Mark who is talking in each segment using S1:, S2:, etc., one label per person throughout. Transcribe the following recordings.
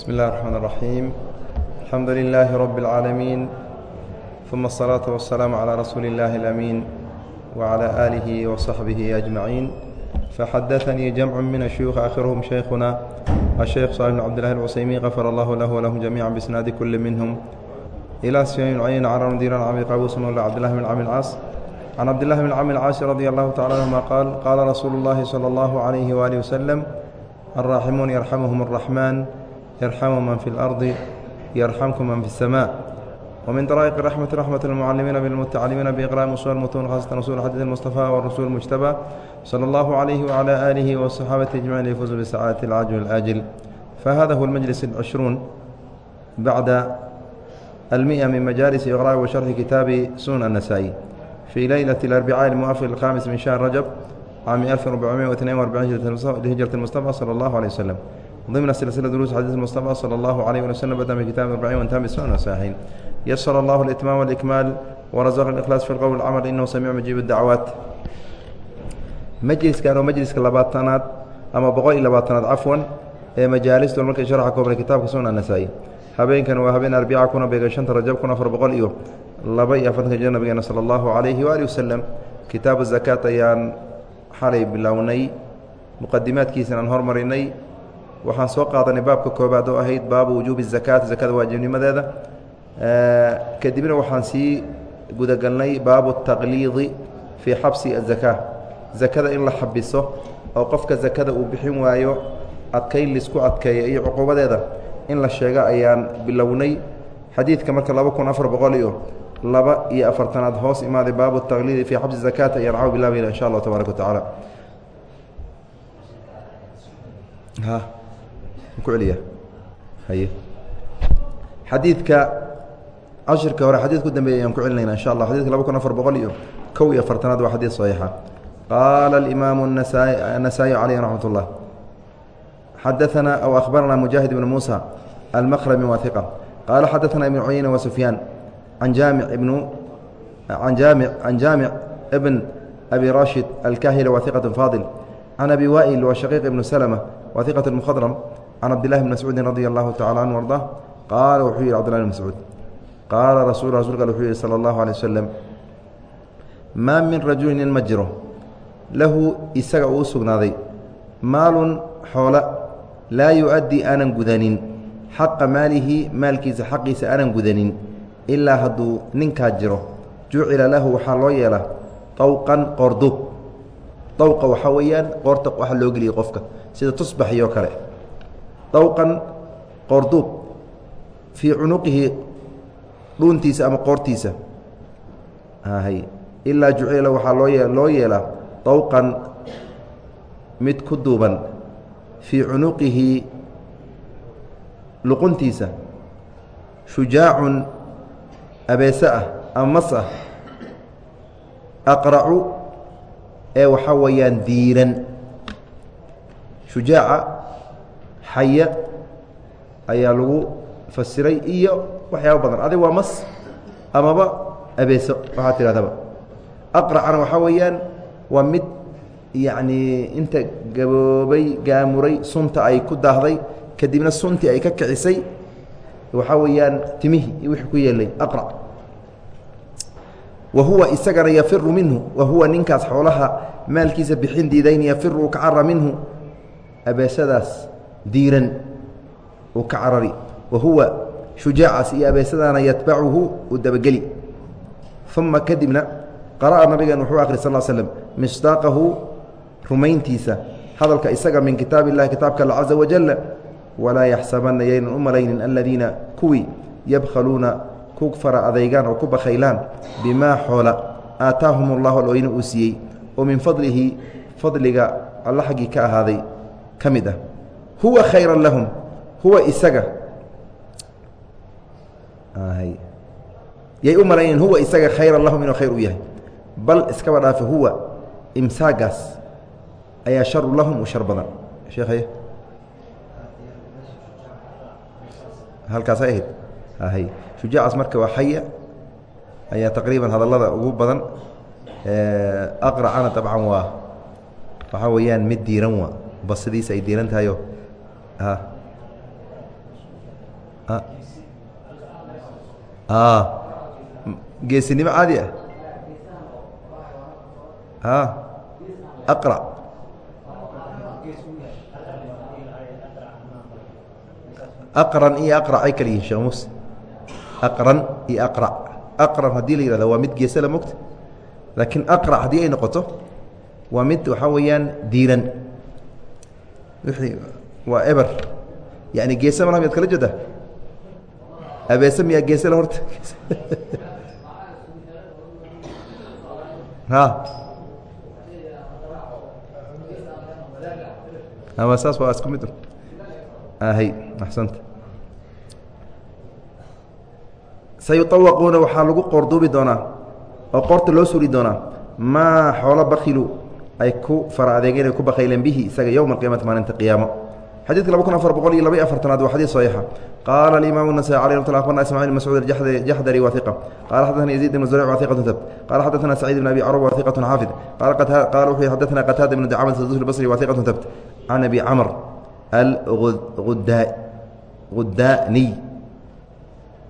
S1: بسم الله الرحمن الرحيم الحمد لله رب العالمين ثم الصلاة والسلام على رسول الله الأمين وعلى آله وصحبه أجمعين فحدثني جمع من الشيوخ آخرهم شيخنا الشيخ صالح بن عبد الله العسيمي غفر الله له ولهم جميعا بإسناد كل منهم إلى سفيان عين عن مدير عن أبي قابوس مولى عبد الله بن عم العاص عن عبد الله بن عم العاص رضي الله تعالى عنهما قال قال رسول الله صلى الله عليه وآله وسلم الراحمون يرحمهم الرحمن يرحم من في الأرض يرحمكم من في السماء ومن طرائق الرحمة رحمة المعلمين بالمتعلمين بإقراء أصول المتون خاصة رسول الحديث المصطفى والرسول المجتبى صلى الله عليه وعلى آله والصحابة أجمعين ليفوزوا بسعادة العاجل الآجل فهذا هو المجلس العشرون بعد المئة من مجالس إقراء وشرح كتاب سنن النسائي في ليلة الأربعاء الموافق الخامس من شهر رجب عام 1442 لهجرة المصطفى صلى الله عليه وسلم ضمن سلسلة دروس حديث المصطفى صلى الله عليه وسلم بدأ من كتاب الأربعين وانتهى بالسنن والصحيحين يسر الله الإتمام والإكمال ورزق الإخلاص في القول والعمل إنه سميع مجيب الدعوات majliskan oo majliska labaatanaad ama boqol iyo labaatanaad cafwan ee majaalistu markay sharxa koobnay kitaabka sunan nasaa-i habeenkan waa habeen arbica kuna beega shanta rajab kun afar boqol iyo laba iyo afartanka jir nabigeena sala allahu calayhi waali wasalam kitaabu zakaat ayaan xalay bilownay muqadimaadkiisana aan hormarinay waxaan soo qaadanay baabka koobaad oo ahayd baabu wujuubi zakaat zakada waajibnimadeeda kadibna waxaan sii gudagalnay baabu taqliidi fii xabsi azakaa zakada in la xabiso oo qofka zakada uu bixin waayo adkayn lisku adkeeya iyo cuquubadeeda in la sheego ayaan bilownay. Xadiidka marka laba kun afar boqol iyo laba iyo afartanaad hoos imaaday baabu taqliidi fii xabsi zakaat ayaan caw bilaabayna insha allah tabaaraka wa tacaala xadiidka ashirka hore xadid ku dambeeyay ayaan ku celinayna insha allah xadidka laba kun afar boqol iyo kow iyo afartanaad waa xadiid saxiixa. Qaala alimaamu anasaayi caleyh raxmat ullah xadaanaa aw akhbaranaa mujaahid ibnu muusa almaqrami wahiqa qaala xadaanaa ibnu cuyeyna wa sufyaan jaamic ibnu can jaamic can jaamic ibn abi rashid alkahila wahiqat faadil can abi waa'il wa ibnu salama wahiqat mukhdram can cabdillahi bn mascuudin radi allahu tacala anhu arda qaala wuxuu yihi cbdillahi bn mascuud qaala rasul rasulka wuxuu yihi sala allahu alay wasalam maa min rajulin nin ma jiro lahu isaga uu sugnaaday maalun xoola laa yu-addi aanan gudanin xaqa maalihi maalkiisa xaqiisa aanan gudanin ilaa hadduu ninkaa jiro jucila lahu waxaa loo yeelaa tawqan qordu dawqa waxaa weeyaan qoorta waxaa loo geliyay qofka sida tusbaxiyo kale dawqan qoorduub fii cunuqihi dhuuntiisa ama qoortiisa ilaa jucila waxaa loo loo yeelaa dawqan mid ku duuban fii cunuqihi luquntiisa shujaacun abeese ah ama mas ah aqracu ee waxaa weeyaan diiran shujaaca xaya ayaa lagu fasiray iyo waxyaaba badan. Adig waa mas amaba abeeso waxaa tidhahdaba. Aqracana waxaa weeyaan waa mid yacnii inta gaboobay gaamuray sunta ay ku daahday kadibna suntii ay ka kicisay waxaa weeyaan timihii iyo ku yeelay. Aqrac wa huwa isagana yafiru minhu wa ninkaas xoolaha maalkiisa bixin diidayn yafiru uu ka cara minhu. Abeesadaas diiran uu ka carari wa huwa shujaacaas iyo abeesadaana yatbacuhu uu dabageli. Uma kadibna qara'a nabigan wuxuu akhri sal slm misdaaqahu rumayntiisa hadalka isaga min kitaab illahi kitaabka alla caza wajala walaa yaxsabanna yaynan u malaynin aladiina kuwii yabkhaluuna ku fara adeygaan oo ku bakhaylaan bimaa xoola aataahum allahu alooyna uu siiyey oo min fadlihi fadliga alla xaggii ka ahaaday ka mid ah huwa khayran lahum. Huwa isaga. Yay u malaynin huwa isaga khayran lahum inuu khayr u yahay. Bal iskaba dhaafe huwa imsaagaas ayaa sharu lahum u shar badan. Sheekhaye halkaasay ahayd. Hay shujaacaas marka waa xaya ayaa taqriiban hadallada ugu badan. Aqracana dabcan waa waxaa weeyaan mid diiran waa. Basadiisa ay diiran tahayo geesinimo caadi ah aqra aqran iyo aqrac ay kala yihiin sheekh muuse aqran iyo aqrac aqran haddii la yihahda waa mid geese la mogta laakiin aqrac haddii ay noqoto waa mid waxaa weeyaan diiran waa eber. Yani geese malaha miyaad kala jeedaa abeese miyaa geese la horta? Ama saas waa isku mid ahay axsanta. Sayuطawaquuna waxaa lagu qoorduubi doonaa oo qoorta loo suri doonaa maa xoolo bakilu ay ku fara adeegeen ay ku bakayleen bihi isaga yowma alqiyamati maalinta qiyaamo xadidka laba kun afar boqol iyo laba iyo afartanaad waa xadiid saxiixa qaala alimaamu النasai alي mt abarna ismaعil mascuud jaxdari wa iqa qala xadaثna yaزيid ibn zurيc wa iqatu tab qala xadaثna sacيid bn abi carub wa iqatu xaafid qala wuxuu xadaثna qataada ibn dacamad sadus basri wa iqatu tabt can abi camr aludaniy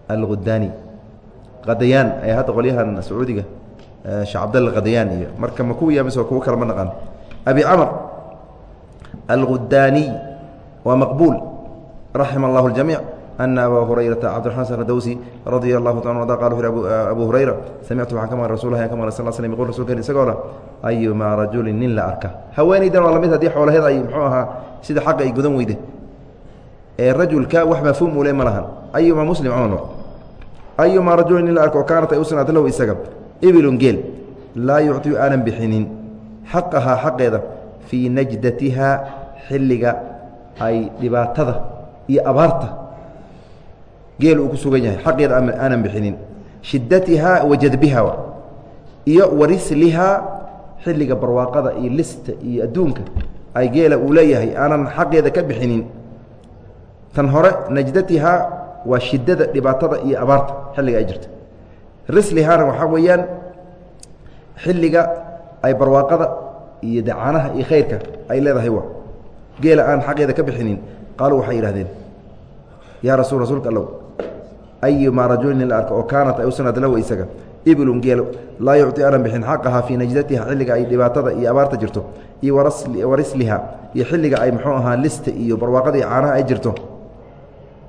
S1: algudaani qadayaan ay hadda qolyahan sacuudiga sheekh cabdalla qadayaan iyo marka ma kuwa yamis kuwo kale ma naqaan abi camr algudaaniy waa maqbuul raxima allah اljamiic ana abaa hurayraa cabdiamaan sdawsi radia اlahu ta ada qal abu hurayra samictu waxaan ka maqan rasuulahi ka maqan sal slm qul rasulka isagoo leh ayumaa rajulin nin la arka. Haweenaydan waa la mid haddii xoolaheeda ay mxuu ahaa sida xaqa ay gudan weyde. Ee rajulka wax mafhuum ule ma lahan. Ayumaa muslim camal ayumaa rajulin nin la arko kaanat ay u sugnaata lahu isaga. Ibilun geel. Laa yuctiu aanan bixinin. Xaqahaa xaqeeda fii najdatiha xilliga ay dhibaatada iyo abaarta geel uu ku sugan yahay. Xaqeeda aanan bixinin. Shidatihaa wa jadbiha iyo warislihaa xilliga barwaaqada iyo lista iyo adduunka ay geela uu leeyahay aanan xaqeeda ka bixinin. Tan hore najdatihaa waa shidada dhibaatada iyo abaarta xilliga ay jirto. Rislihaana waxaa weeyaan xilliga ay barwaaqada iyo dacaanaha iyo khayrka ay leedahay geela aan xaqeeda ka bixinin. Qaaluu waxay yidhahdeen yaa rasul rasuulka allow ayumaa rajulin la arko oo kaanat ay u lahu isaga. Ibilun geel laa yucطi aanan bixin xaqahaa fii najdatiha xilliga ay dhibaatada iyo abaarta jirto iyo warisliha iyo xilliga ay muxuu ahaa lista iyo barwaaqada iyo caanaha ay jirto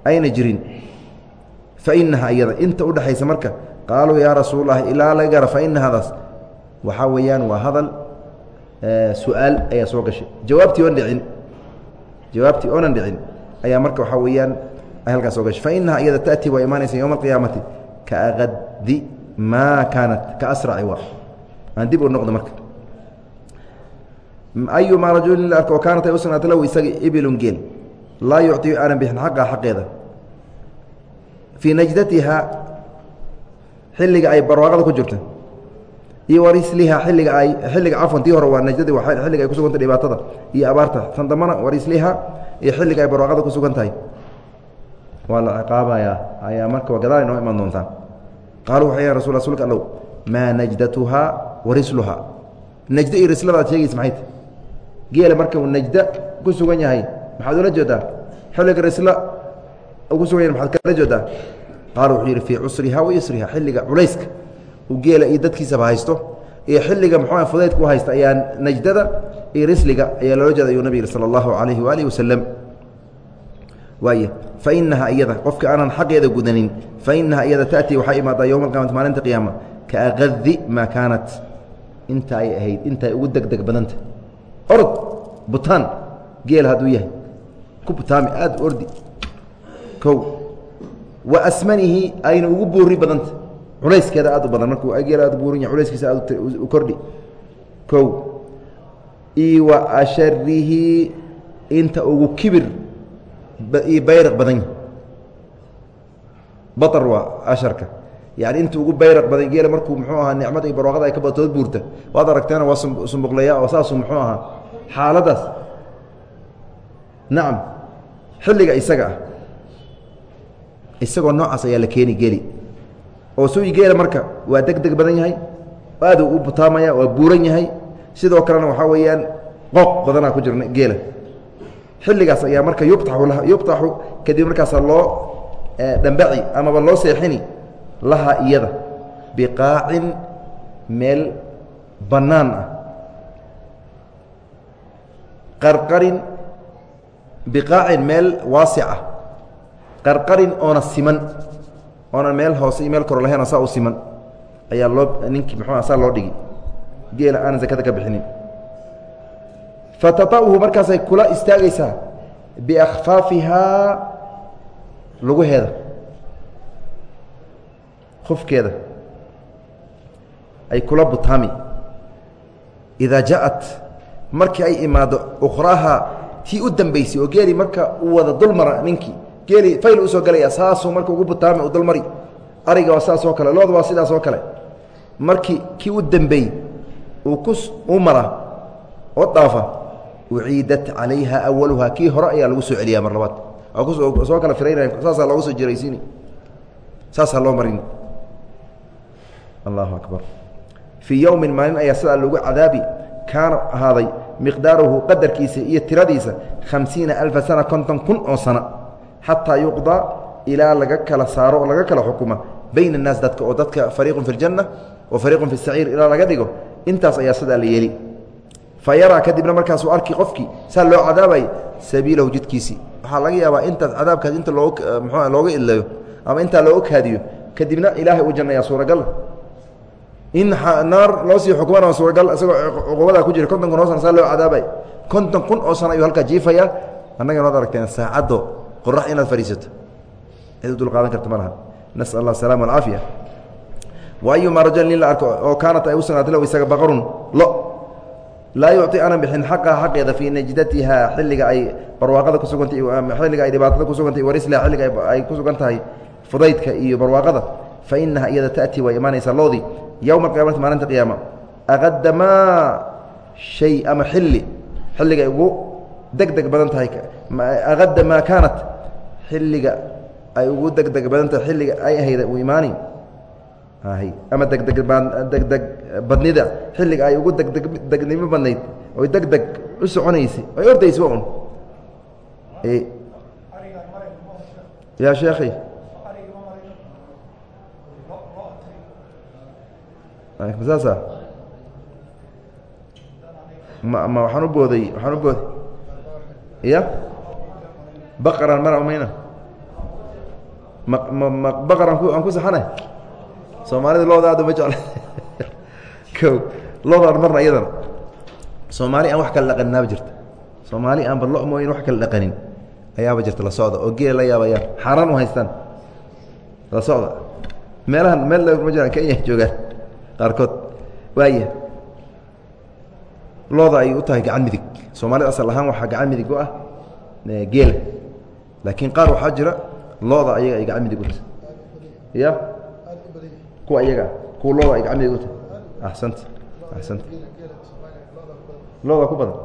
S1: ayna jirin. Fa inaha iyada inta udhexaysa marka qaaluu yaa rasuul lahi ilaa laga fa ina waxaa weeyaan waa hadal su'aal ayaa soo gashay. Jawaabtii oon dhicin jawaabtii oonan dhicin ayaa marka waxaa weeyaan ay halkaas soo gashay fa inaha iyada taأtii waa imaanaysa yowma alqiyaamati kaakadi maa kaanat ka asraci wa. Aan dib u noqdo marka. Ayumaa rajulin la arko kaanat ay u lahu isaga ibilun geel. Laa yucطiyu aanan bixin xaqaa xaqeeda. Fii najdatiha xilliga ay barwaaqada ku jirto iyo warisliha xilliga ay xilliga cafwan tii hore waa najdadii xilliga ay ku sugantay dhibaatada iyo abaarta. Tan dambana warisliha iyo xilliga ay barwaaqada ku sugan tahay. Waa la ciqaabayaa. Ayaa marka gadaal inoo iman doontaa. Qaaluu waxay ya rasul rsulka allow. Maa najdatuhaa warisluhaa najdo iyo rislada aad sheegaysa maxay ta geela marka uu najda ku sugan yahay maxaad ula jeedaa xilliga risla ku sugan yahay maxaad kala jeedaa qaala wuxuu yidhi fii cusriha wa yusriha. Xilliga culayska geela iyo dadkiisaba haysto iyo xilliga muxuu fudaydka u haysta ayaa najdada iyo risliga ayaa loola jeeda ayuu nabig yihi sala allahu calayhi waalihi wasalam waay fainaha iyada qofka aanan xaqeeda gudanin fainaha iyada taأtii waxaa imaadaa yowma alqiyamati maalinta qiyaama kaakadi maa kaanat. Inta ay ahayd intaay ugu deg deg badanta. Orod butaan geel hadduu yahay. Ku butaami aad ordi. O wa asmanihi ayna ugu buuri badanta culayskeeda aad u badan. Markuu geel aad buuran yahay culayskiisa aad u kordhi. O iyo wa asharihi inta ugu kibir iyo bayraq badan yahi baar waa asharka. Yani inta ugu bayraq badan geela markuu muxuu ahaa nicmada iyo barwaaqada ay ka badatood buurta. Waad aragteena waa sumbuqleeya oo saasuu muxuu ahaa xaaladaas. Nacam xilliga isaga ah. Isagoo noocaas ayaa la keeni geli oo sugi geela marka waa deg deg badan yahay aaduu u butaamaya waa buuran yahay. Sidoo kalena waxaa weeyaan qooq badanaa ku jirna geela. Xilligaas ayaa marka yubtaxu kadib markaasa loo dhambaci amaba loo seexini laha iyada. Biqaacin meel bannaan ah. Qarqarin biqaacin meel waasica qarqarin oona siman oona meel hoose iyo meel koro lahayn saa u siman. Ayaa loo ninkii muxuu saa loo dhigi geela aanan zakada ka bixinin. Fatata'uhu markaasay kula istaagaysaa biakhfaafihaa luguheeda khufkeeda. Ay kula butaami. Idaa ja'at markii ay imaado ukhraaha tii u dambaysay oo geeli marka uu wada dulmara ninkii geeli fayl u soo galaya saasuu marka ugu butaami dulmari ariga waa saas oo kale looda waa sidaas oo kale. Markii kii u dambeey uu mara oo dhaafa uciidat calayha awaluhaa kii hore ayaa lagu soo celiyaa mar labaad soo kala firaynaya saasaa looga soo jiraysiini. Saasaa loo marin. Allahu akbar. Fii yowmin maalin ayaa sidaa lagu cadaabi kaana ahaaday miqdaaruhu qadarkiisa iyo tiradiisa khamsiina alfa sana konton kun oo sana xataa yuqdaa ilaa laga kala saaro oo laga kala xukuma bayna الnaas dadka oo dadka fariiqun fi اljanna wa fariiqun fi الsaciir ilaa laga dhigo intaas ayaa sidaa la yeeli fa yaraa kadibna markaasuu arki qofkii saa loo cadaabay sabiilahu jidkiisii waxaa laga yaabaa intaas cadaabkaas inta loo mxua looga idlayo ama intaa loo kaadiyo kadibna ilaahay uu jannayaa suuragal in naar loo sii xukumana suuragal isagoo cuqubadaa ku jira konton kun oo sana saa loo cadaabay konton kun oo sana ayuu halkaa jiifayaa annaga nood aragteen saacaddo qorax inaad fadhiisato cid u dulqaadan karta ma laha nasal allah asalama alcaafiya wa ayumaa rajulan nin la arko oo kaanat ay u sugnaatay lahu isaga baqarun. Lo. Laa yucطi ana bixin xaqaha xaqeeda fii najdatiha xilliga ay barwaaqada ku sugantay xilliga ay dhibaatada ku sugantay warisla xilliga ay ku sugan tahay fudaydka iyo barwaaqada fa inaha iyada ta'tii way imaanaysaa loodii yowma alqiyamati maalinta qiyaama. Aqadamaa shay ama xilli. Xilliga ugu deg deg badan tahay aqada maa kaanat xilliga ay ugu degdeg badan tahay xilliga ay ahayda uu imaani ama degdeg degdeg badnida xilliga ay ugu degdeg degnimo badnayd oy deg deg u soconaysay ay ordaysa un. Ya sheekhi. Saasa waxaan u booday waxaan u booday ya baqaran mara mayna ma ma ma ku aan ku saxanay soomaalida looda aad uma jecla o loodaan marna iyadana soomaali aan wax kala dhaqaninaaba jirta soomaali aan badlo mooyin wax kala dhaqanin ayaaba jirta la socda oo geel la yaabayaan xaaraan u haystaan la socda meelahan meel ma jiraan kenya joogaan qaarkood waaya looda ay u tahay gacan midig soomaalida asal ahaan waxaa gacan midig u ah geela laakiin qaar waxaa jira looda ayaga ay gacan midig u tahay ya kuwa iyaga kuwa looda ay gacan midig u tahay axsanta axsanta looda ku badan.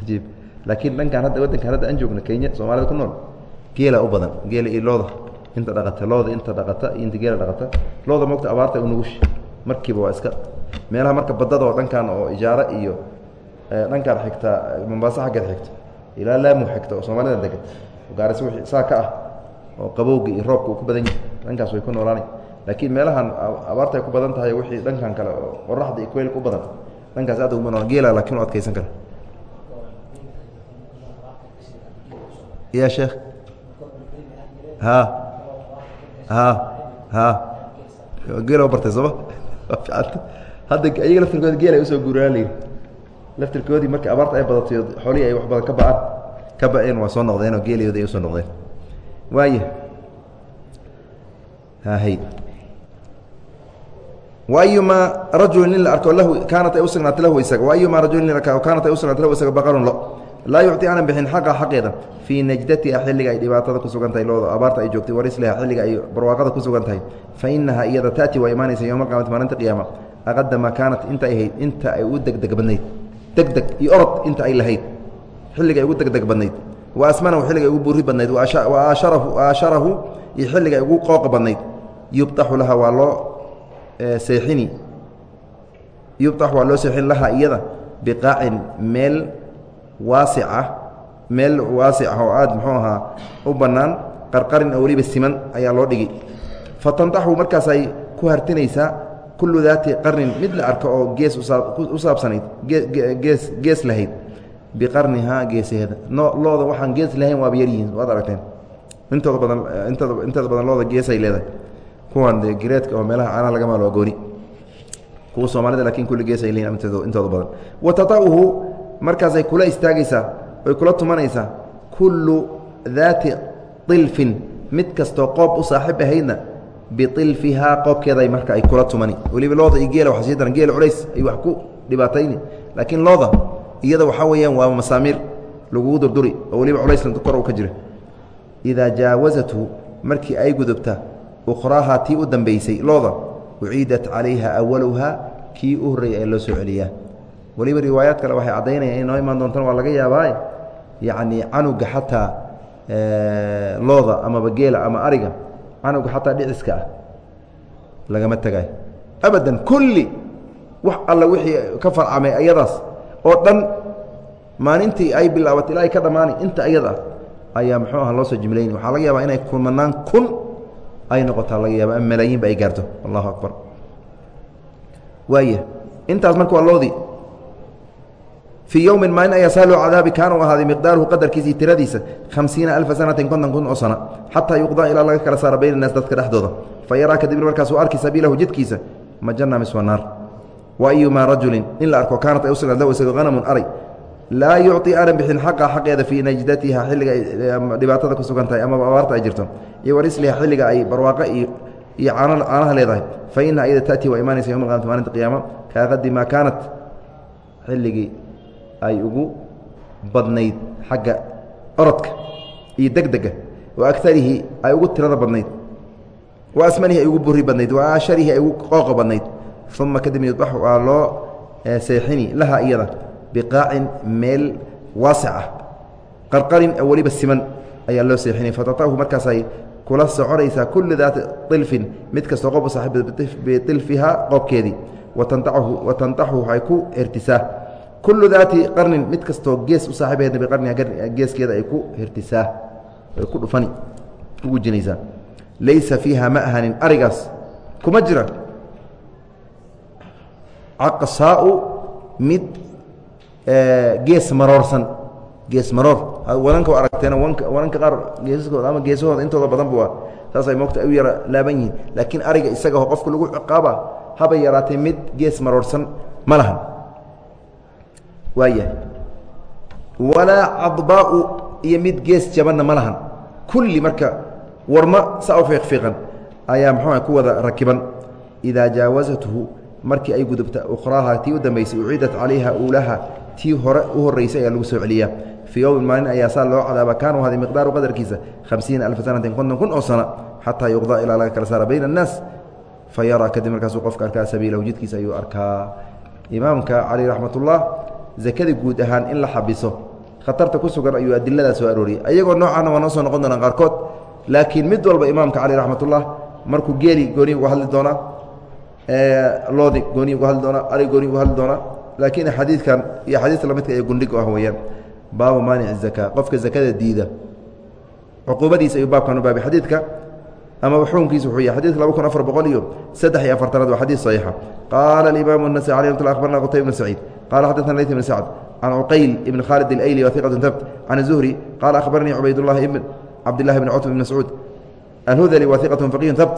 S1: Ajiib laakiin dhankaan hadda waddankaan hadda aan joogno kenya soomaalida ku nool geela u badan. Geela iyo looda. Inta dhaqata looda inta dhaqata inta geela dhaqata. Looda mogta abaarta u nugush markiiba waa iska. Meelaha marka badada oo dhankan oo ijaaro iyo dhankaan xigta mombaaso xaggeed xigto. Ilaa laamu xigta oo soomaalida degan gaariso wii saa ka ah oo qabowga iyo roobka uu ku badan yahay. Dhankaas way ku noolaanay. Laakiin meelahan abaarta ay ku badan tahay wixii dhankan kale oo qoraxda iyo kuleylka u badan. Dhankaas aad uguma nool geela laakiin u adkaysan kara. Ya sheekh. Ha. Ha. Ha. Geela bartay sooma hadda ayaga laftirkooda geel ay u soo guuraan la yidhi laftirkoodii markii abaarta ay badatay oo xoolihii ay wax badan ka ba'aan ka ba'een waa soo noqdeen oo geelayoodi ay u soo noqdeen. Waaya hay. Waayumaa rajulin nin la arko lahu kaanat ay u lahu isaga. Waayumaa rajulin kaanat ay u lahu isaga baqarun lo. Laa yucطi aanan bixin xaqa xaqeeda fii najdatiha xilliga ay dhibaatada ku sugan tahay looda abaarta ay joogtay warisliha xilliga ay barwaaqada ku sugan tahay fa inaha iyada taأti waa imaanaysa yowma qiyamati maalinta qiyaama. Aqada maa kaanat inta ay hayd inta ay u degdeg badnayd degdeg iyo orod inta ay lahayd. Xilliga ay ugu degdeg badnayd. Wa asmanahu xilliga ay ugu buuri badnayd. Aasharahu iyo xilliga ay ugu qooqa badnayd. Yubطaxu laha waa loo seexini. Yubطax waa loo seexin laha iyada biqaacin meel waasica meel waasic oo aad muxuu ahaa u bannaan qarqarin oo weliba siman ayaa loo dhigi. Fatandaxu markaasay ku hartinaysaa kullu daati qarnin mid la arko oo gees u saabsanayd gees gees lahayd biqarnihaa geesaheeda looda waxaan gees lahayn waaba yaryihiin waad aragteen. Intooda badan intooda intooda badan looda geesay leedahay. Kuwan de gireedka oo meelaha caanaha laga maalo waa gooni kuwa soomaalida laakiin kulli gees ay leeyihiin intooda badan. Wa tata'uhu markaasay kula istaagaysaa oy kula tumanaysaa kullu daati ilfin mid kastoo qoob u saaxiib ahaydna biilfihaa qoobkeeday marka ay kula tumani. Weliba looda iyo geela waa sii daran geela culays ay wax ku dhibaatayni. Laakiin looda iyada waxaa weeyaan waa masaamiir lagugu durduri oo weliba culaysna kor u ka jira. Idaa jaawasathu markii ay gudubta ukhraahaa tii u dambaysay looda uciidat calayha awaluhaa kii u horreeyay ee loo celiyaa. Weliba riwaayaad kale waxay caddaynayaan in noo imaan doontaan waa laga yaabaa yacni canuga xataa looda amaba geela ama ariga canuga xataa dhiciska ah lagama tegaayo abadan kulli wax alla wixii ka farcamay ayadaas oo dhan maalintii ay bilaabatay ilaa ka dhammaanay inta ayada ah ayaa muxuu aha loo soo jimlayni waxaa laga yaabaa inay kumanaan kun ay noqotaa laga yaaba ama malaayiinba ay gaarto. Allahu akbar. Waaya intaas marka waa loodii fii yowmin maalin ayaa saa loo cadaabi kaana ahaaday miqdaaruhu qadarkiisii tiradiisa hamsiina alfa sanatin konton kun oo sana xataa yuqdaa ilaa laga kala saara bayna naas dadka dhexdooda. Fa yaraa kadibna markaasuu arki sabiilahu jidkiisa ma janna miswa naar. Wa rajulin in la arko kaanat ay u sugnaad lahu isago aray. Laa yucطi aanan bixin xaqa xaqeeda fii najdatiha xilliga dhibaatada ku sugan tahay amaba abaarta ay jirto iyo warisliha xilliga ay barwaaqo iyo iyo caanaha leedahay. Fa ina ayada taأtii waa imaanaysa yowma qamati maalinta qiyaama kaaqadi maa kaanat xilligii ay ugu badnayd xagga orodka iyo degdega wa agarihi ay ugu tirada badnayd. Wa asmanihi ay ugu buri badnayd. Wa ay ugu qooqa badnayd. Uma kadib yudbaxu waa loo seexini laha iyada. Biqaacin meel waasic ah. Qarqarin weliba siman ayaa loo seexinay fatatahu markaasay kula soconaysaa kullu daati ilfin mid kastoo qob u saaxiib biilfihaa qoobkeedii. Watantahu watantaxu waxay ku hirtisaa kullu daati qarnin mid kastoo gees u saaxiibaheedna biqarniha geeskeeda ay ku hirtisaa ay ku dhufani ugu jinaysaa laysa fiiha ma ahanin arigaas kuma jira caqsaau mid gees maroorsan gees maroor wadanka aragteen wanka wadanka qaar geesaskooda ama geesahooda intooda badanba waa saasay moogta u yara laaban yihiin laakiin ariga isagaho qofka lagu ciqaaba haba yaraatay mid gees maroorsan ma lahan waayahay. Walaa cadbaau iyo mid gees jabanna ma lahan. Kulli marka warma saa u fiiqfiiqan ayaa muxuuha ku wada rakiban. Idaa jaawasathu markii ay gudubta ukhraaha tii u dambaysay uciidat calayha uulaha tii hore u horraysay ayaa lagu soo celiyaa. Fii yowmin maalin ayaa saa loo cadaaba kaanu haday miqdaaru qadarkiisa hamsiina alfa sanatin konton kun oo sana xataa yuqdaa ilaa laga kala saara bayna annaas. Fa kadib markaasuu qofka arkaa sabiilahu jidkiisa ayuu arkaa. Imaamka cali raxmatullah zakada guud ahaan in la xabiso. Khatarta ku sugan ayuu adiladaa soo arooriyey. Ayagoo noocaana waa noo soo noqon doonaan qaarkood laakiin mid walba imaamka cali raxmatullah markuu geeli gooni uga hadli doonaa loodi gooni uga hadli doonaa ari gooni uga hadli doonaa laakiin xadiidkan iyo xadiista lamidka ee gundhig ah weeyaan. Baabu maanic zakaa qofka zakada diida. Cuquubadiisa ayuu baabkan u baabay xadiidka ama xukunkiisa wuxuu yahay xadidka laba kun afar boqol iyo saddex iyo afartanaad waa xadiis saxiixa qaala alimaamu الnasaي alي mat abarna qutayb ibn saciid qala xaddaثna layt ibn sacd can cuqayl ibn khaalid اlayli wahiqaة tabt can الzuhri qaala akhbaranii cubaydullahi ibn cabdillahi bn cutb bn mascuud alhudali wahiqaة faqiih tabt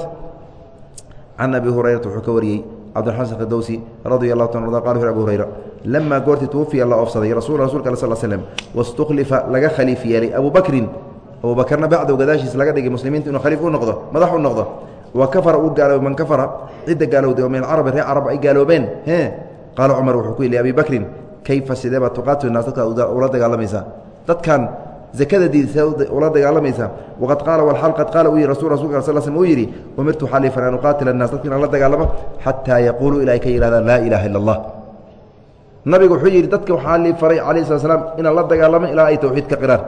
S1: can abi hurayrata wuxuu ka wariyey cabdiraxmaan sakhdowsi radia allahu ta arda qala abu hurayra lamaa goortii tuwafiya la oofsaday rasul rasulka al sl slm wastukhlifa laga khaliif yeelay abu bakrin abu bakrna bacdow gadaashiis laga dhigay muslimiinta inuu khaliif u noqdo madax u noqdo. Wa kafara uu gaaloobay man kafara cidda gaalowday oo min alcarabi reer carab ay gaaloobeen. E qaala cumar wuxuu ku yidhi abi bakrin kayfa sidee baad tuqaatilu naas dadka ula dagaalamaysaa dadkan zakada diidsa ula dagaalamaysaa waqad qaala walxal qad qaala uu yihi rasul rasulka sal slm uu yidhi umirtu xalifan an uqaatila annaas dadka inaan la dagaalamo xataa yaquuluu ilaa ka yidhahdaan laa ilaaha illa allah nabigu wuxuu yidhi dadka waxaa lii faray calayh slat slam inaan la dagaalamo ilaa ay tawxiid ka qiraan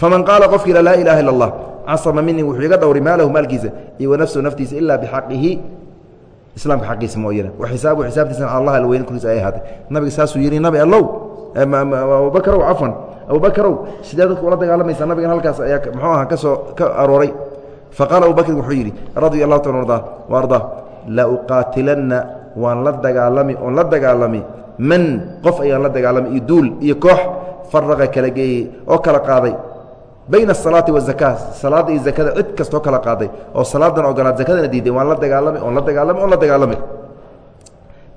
S1: faman qaala qofkii laa ilaaha illa allah casama minii wuxuu iga dhowray maalahu maalkiisa iyo wanafsahu naftiisa ilaa bixaqihi islaamka xaqiisa mooyane wa xisaabu allah alweyne korkiisa ay ahaatay. Nabiga saasuu yidhi nabi allow. Abubakrow cafwan abubakrow sidee dadka ula dagaalamaysaa nabigan halkaas ayaa muxuu aha ka soo ka arooray. Faqaala abu bakrin wuxuu yidhi radia allahu ta arda ardaa la uqaatilanna waan la dagaalami oon la dagaalami. Man? Qof ayaan la dagaalami iyo duul iyo koox. Faraqa kala geeyey oo kala qaaday bayna asalaati wazaka salaadda iyo zakada cid kastoo kala qaaday. Oo salaadan ogolaad zakadana diiday waan la dagaalami oon la dagaalami oon la dagaalami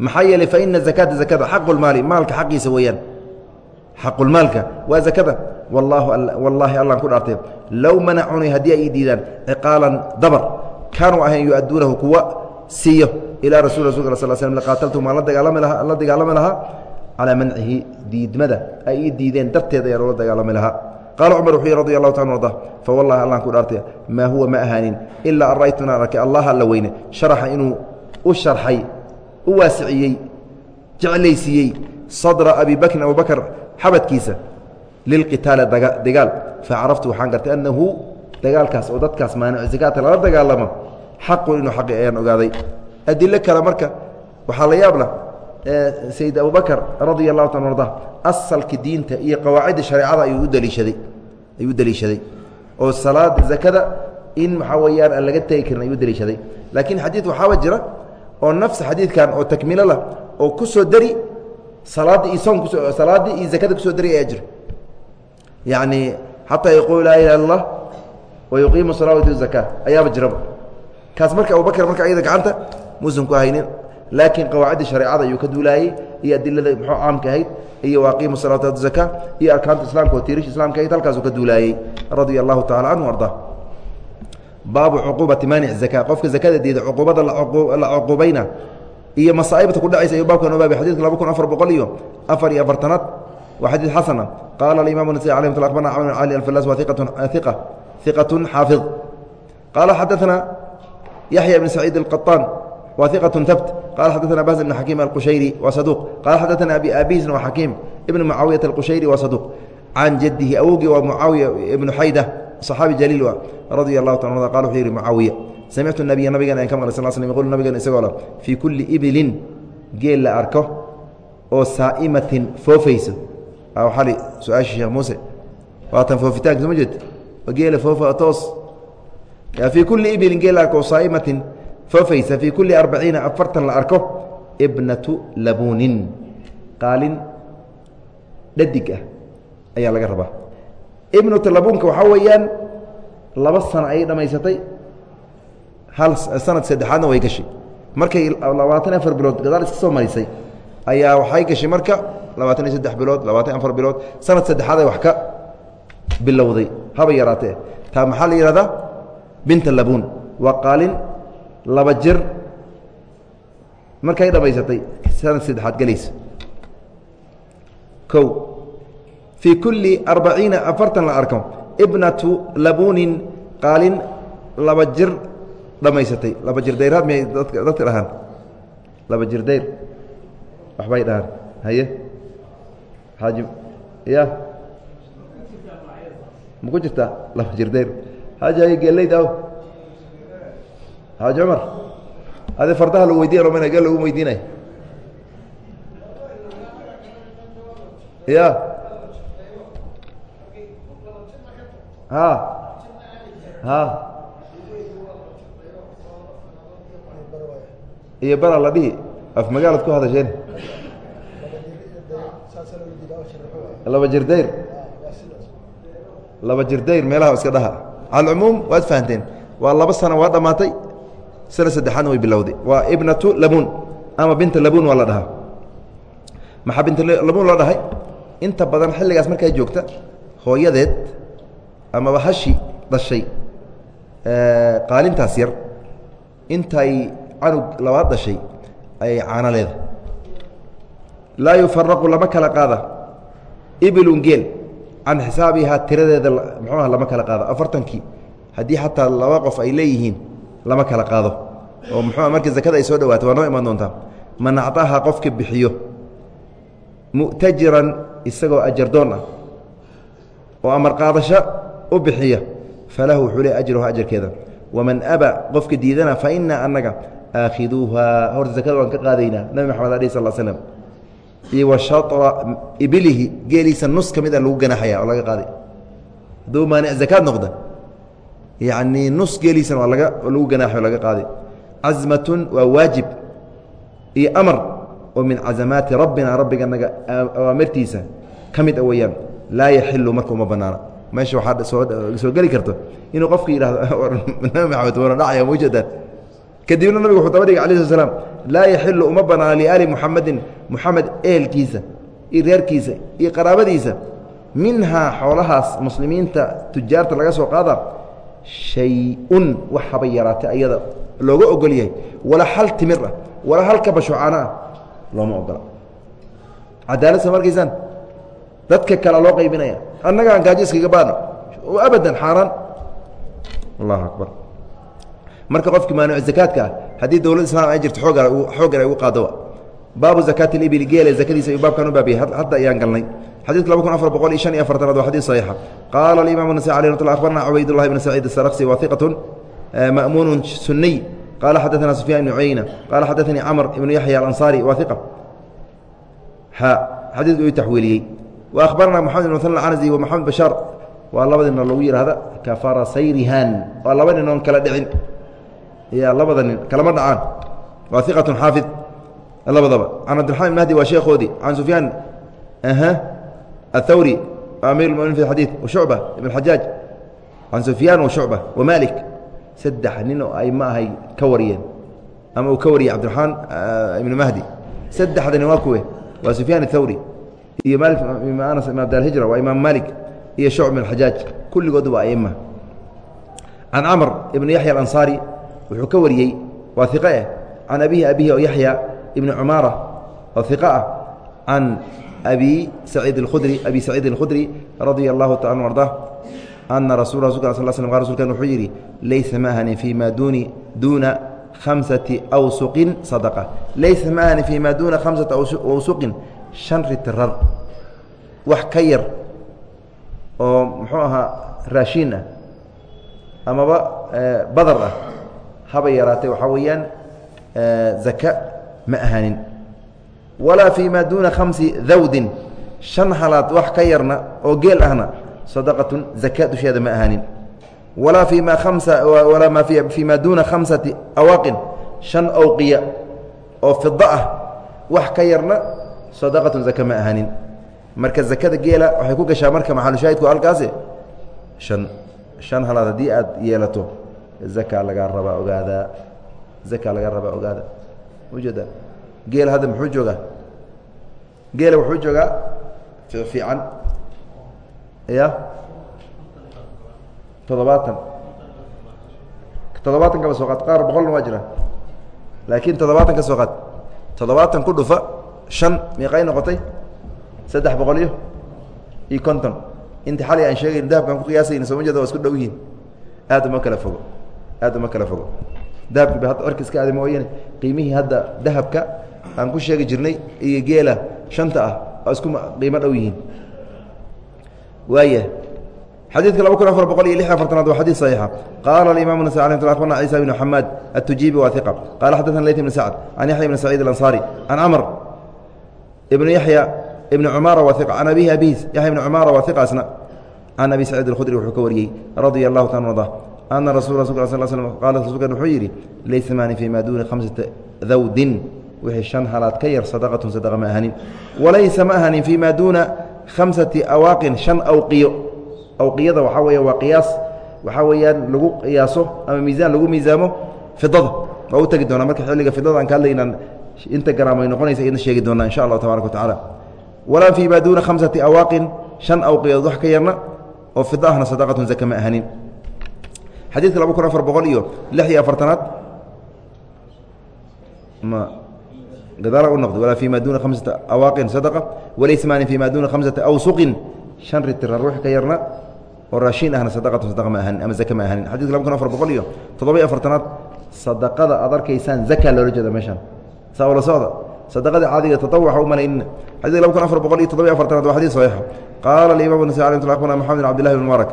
S1: maxaa yeelay fa ina zakaata zakada xaqulmaali maalka xaqiisa weeyaan. Xaqulmaalka waa zakada. Wallaahi allaan ku dhaartay. Low manacunii haddii ay ii diidaan ciqaalan dabar kaanuu ahayn yu-adduunahu kuwa siiyo ilaa rasul rasulka sal slm laqaataltum waan la dagaalami lahaa calaa mancihi diidmada ay ii diideen darteed ayaan ula dagaalami lahaa qaala cumar wuxuu yhi radi allahu taala arda fa wallahi allaan ku dhaartay maa huwa ma ahaanin ilaa an ra'aytunaa arkay allah alla weyne sharaxa inuu u sharxay u waasiciyey jeclaysiiyey sadra abi bakrin abu bakr xabadkiisa lilqitaali dagaal facaraftu waxaan gartay annahu dagaalkaas oo dadkaas maanicu zakaata lala dagaalamo xaqun inuu xaqi ayaan ogaaday adilo kale marka waxaa la yaabla sayid abubakr radia allahu taala arda asalka diinta iyo qawaacidda shareecada ayuu daliishaday oo salaada zakada in waxaa weeyaan aan laga tegi karin ayuu u daliishaday. Laakiin xadiid waxaaba jira oo nafsa xadiidkan oo takmilo lah oo ku soo dari salaadda iyo soon kuso salaaddii iyo zakada ku soo dari ayaa jira. Yacni xataa yaquulu laa ilaha illa allah wa yuqiimu salaa watu zaka ayaaba jiraba. Kaas marka abubakr marka ayada gacanta muusan ku haynin laakiin qawaacidda shareecada ayuu ka duulaayey iyo adilada muxuu caamka ahayd iyo waaqiimu salaat zaka iyo arkaanta islaamka oo tiirish islaamka ahayd halkaasuu ka duulaayey radia allahu tacala canhu arda baabu cuquubati maanic zaka qofka zakada diida cuquubada la cuquubayna iyo masaaibta ku dhacaysa ayuu baabkan obaabay xadidka laba kun afar boqol iyo afar iyo afartanaad waa xadiid xasana qaala alimaam nasai alay mtl akbarna cmr cali alfalas wa iqatun xaafid qaala xadaana yaxya bn saciid alqaطaan wa iqaة habt qala xadaثna bas bn xakiim alqushayri wa saduq qala xadaثna abi abisn wa xakiim ibn mucaawiyaة alqushayri wa saduq can jadihi awogii waa mucaawiya ibnu xayda صaxaabi jaliil radia اlahu ta qala wuxuu yihi mucaawiya samictu nabiya nabigan an ka maqlay sal sl yqul nabigan isagoo le fii kulli ibilin geel la arko oo saa'imatin foofayso ali su-aashii sheekh muuse waatan foofitaanka soo ma jeed geela foofa toos fii kulli arbaciina afartan la arko ibnatu labuunin. Qaalin dhadig ah ayaa laga rabaa. Ibnatu labuunka waxaa weeyaan laba sano ayay dhammaysatay hal sanad saddexaadna way gashay. Markay labaatan afar bilood gadaal iska soo marisay ayaa waxay gashay marka labaatan iyo saddex bilood labaatan afar bilood sanad saddexaad ay wax ka bilowday. Haba yaraatee. Taa maxaa la yihahdaa binta labuun. Waa qaalin laba jir. Markay dhammaysatay sanad saddexaad gelaysa o fii kulli arbaciina afartan la arko ibnatu labuunin qaalin laba jir dhamaysatay. Laba jirdayraad miyay dadka dhahaan? Laba jirdayr waxbay dhahaan. Haye? Xaaji ya? Ma ku jirtaa? Laba jirdayr xaaji haye geelayd aw xaaji cumar adi fardaha lagu weydiya romana geel lagu weydiinay. Ya ha ha iyo bara la dhihi. Af magaalad ku hadasheen laba jirdayr laba jirdayr meelaha iska dhaha. Calcumuum waad fahanteen waa laba sano waa dhammaatay sana saddexaadna way bilowday. Waa ibnatu labuun ama binta labuun waa la dhahaa. Maxaa binta labuun loo dhahay? Inta badan xilligaas markaa joogta hooyadeed amaba hashi dhashay qaalintaas yar intay canug labaad dhashay ayay caano leedahay. Laa yufaraqu lama kala qaada. Ibilun geel. Can xisaabihaa tiradeeda muxuuha lama kala qaado afartankii. Haddii xataa laba qof ay leeyihiin lama kala qaado. Oo muxuua markii zakada ay soo dhawaato waa noo imaan doontaa. Man acطaha qofka bixiyo mu'tajiran isagoo ajardoon ah oo amar qaadasho u bixiya falahu wuxuu le ajruha ajarkeeda waman aba qofka diidana fa ina anaga aakhiduuhaa horta zakada waan ka qaadaynaa nabi maxamed alih sal slm iyo wa ibilihi geeliisa nus ka mid a lagu ganaxaya oo laga qaaday hadduu maanic zakaad noqda yacnii nus geeliisana waa laga lagu ganaaxo laga qaaday casmatun waa waajib iyo amar oo min casamaati rabbina rabbiganaga awaamirtiisa ka mid a weeyaan laa yaxilu marka uma banaana. Meesha waxaa soo geli karto inuu qofka yidhahdo nabi maxamed wana dhacaya maujeedaan kadibna nabigu wuxuu daba dhigay alai sl slam laa yaxilu uma banaana liaali muxamedin muxamed ehelkiisa iyo reerkiisa iyo qaraabadiisa. Minhaa xoolahaas muslimiinta tujaarta laga soo qaada shay-un yaraatay ayada looga ogol yahay. Hal timir ah wala hal looma ogola cadaalad soo markaysaan dadka kale loo qaybinaya. Annagaan gaajo iskaga baadno abadan xaaraan. Allahu akbar. Marka qofkii maanuc zakaadka haddii dowlad islam ay jirto ooga xooggan ay ugu qaado baabu zakaati اibili geele zakadiisa ayuu baabkan u baabiyey hadda ayaan galnay xadidka laba kun afar boqol iyo shan iyo afartanaad waa xadis saxiixa qaala alimam النasai alي rat abarna cubaydالlahi bn saciid الsarqsi waثiqaة ma'muun suniy qala xadaثna sufyan ibn cuyeyna qala xadaثanii camr ibnu yaxya alanصari waثiqa ha xadiidku uu taxwiiliyey وأخbarna mxamed بن mثن canزي ومxamed baشhaar waa labada nin lagu yihahda kafarasayrihan waa laba nin oon kala dhicin ya labada nin kalama dhacaan waa iqaة xaafid labadaba can cabdiرaحman mahdi waa sheekoodii can sufyaan الthawri amir اmؤminin fi xadيiث وshucba ibn xajaaj can sufyaan وshucba وmalik saddex nin oo ay ma ahay ka wariyeen ama uu ka wariyey cabdiرaحmaan ibn mahdi saddexda nin waa kuwe waa sufyaan الthawri iyo mali anas ibn abdalhijra waa imaam malik iyo shucb bin xajaaj kulligoodu waa aima can camr ibn yaxya alansaari wuxuu ka wariyey waa iqe eh can abihi abihi oo yaxya ibni cumaara oo iqa ah can abi saciid اkhudri abi saciid اlkhudri radia allahu taala anu arda ana rasul rasulka sal qa rsulkan wuxuu yidhi laysa ma ahani fii ma duni duuna khamsati awsuqin sadaqa. Laysa ma ahani fii ma duuna khamsati awsuqin shan ritirar wax ka yar oo muxuu ahaa raashiin ah amaba badar ah haba yaraatay waxaa weeyaan zaka ma ahanin walaa fii maa duuna khamsi dawdin shan halaad wax ka yarna oo geel ahna sadaqatun zaka dusheeda ma ahanin walaa fii ma amsa walaa ma fii maa duuna khamsati awaaqin shan awqiya oo fida ah wax ka yarna sadaqatun zaka ma ahanin marka zakada geela waxay ku gashaa marka maxalushaahidku halkaasi shan shan halaad haddii aad yeelato zaka lagaa rabaa ogaadaa. Zaka lagaa rabaa ogaada ujeeda geela hadda muxuu joogaa? Geela wuxuu joogaa? Fiican. Ya toddobaatan. Toddobaatan kaba soo qaad. Qaar boqolna waa jira laakiin toddobaatan ka soo qaad. Toddobaatan ku dhufa shan miiqay noqotay saddex boqol iyo iyo konton. Inti xali aan sheegayn dahabkaan ku qiyaasayna sooma jeeda waa isku dhow yihiin. Aad uma kala fogo. Aad uma kala fogo dahabki ba hadda cirka iska aada mooyane qiimihii hadda dahabka aan ku sheegi jirnay iyo geela shanta ah oo isku qiimo dhow yihiin waaya xadiidka laba kun afar boqol iyo lix afartanaad waa xadiid saxiixa qaala alimam nasa alي abarna ciisa bn xamaad الtujibi wa iqa qala xadaثna layt bn sacd can yaxya bn saciid اlanصari can camr ibn yaxya ibn cumaara wa iqa can abihi abihis yaxya ibn cumaara wa iqaasna can abi saciid اlkhudri wuxuu ka wariyey radia allahu taala arda ana rasul sl slm qaala rasulkan wuxuu yidhi laysa maani fii ma duuni khamsata dawdin wixii shan halaad ka yar sadaqatun sadaqa ma ahanin walaysa ma ahanin fii ma duuna khamsati awaaqin shan awqiyo awqiyada waxaa weeye waa qiyaas waxaa weeyaan lagu qiyaaso ama miisaan lagu miisaamo fidada waa u tegi doonaa marka xilliga fidada aan ka hadlaynaan inta garaam ay noqonaysa idna sheegi doonaa insha allahu tabaraka wa tacaala walaa fii ma duuna khamsati awaaqin shan awqiyood wax ka yarna oo fida ahna sadaqatun zaka ma ahanin xadiidka laba kun afar boqol iyo lix iyo afartanaad ma gadaala u noqdo walaa fii ma duuna khamsati awaaqin sadaqa walaysa maani fii ma duuna khamsati awsuqin. Shan ritira ruux ka yarna oo raashiin ahna sadaqatun sadaqa ma ahanin ama zaka ma ahanin. Xadidka laba kun afar boqol iyo toddoba-iyo afartanaad sadaqada aad arkaysaan zaka loola jeeda meeshaan. Saa ula socda? Sadaqada caadiga tatawuca u malaynina xadidka laba kun afar boqol iyo toddoba-iyo afartanaad waa xadiid saxiixa qaala alimaam nasa alay tla akbarna maxamed bin abdillahi bn mubarak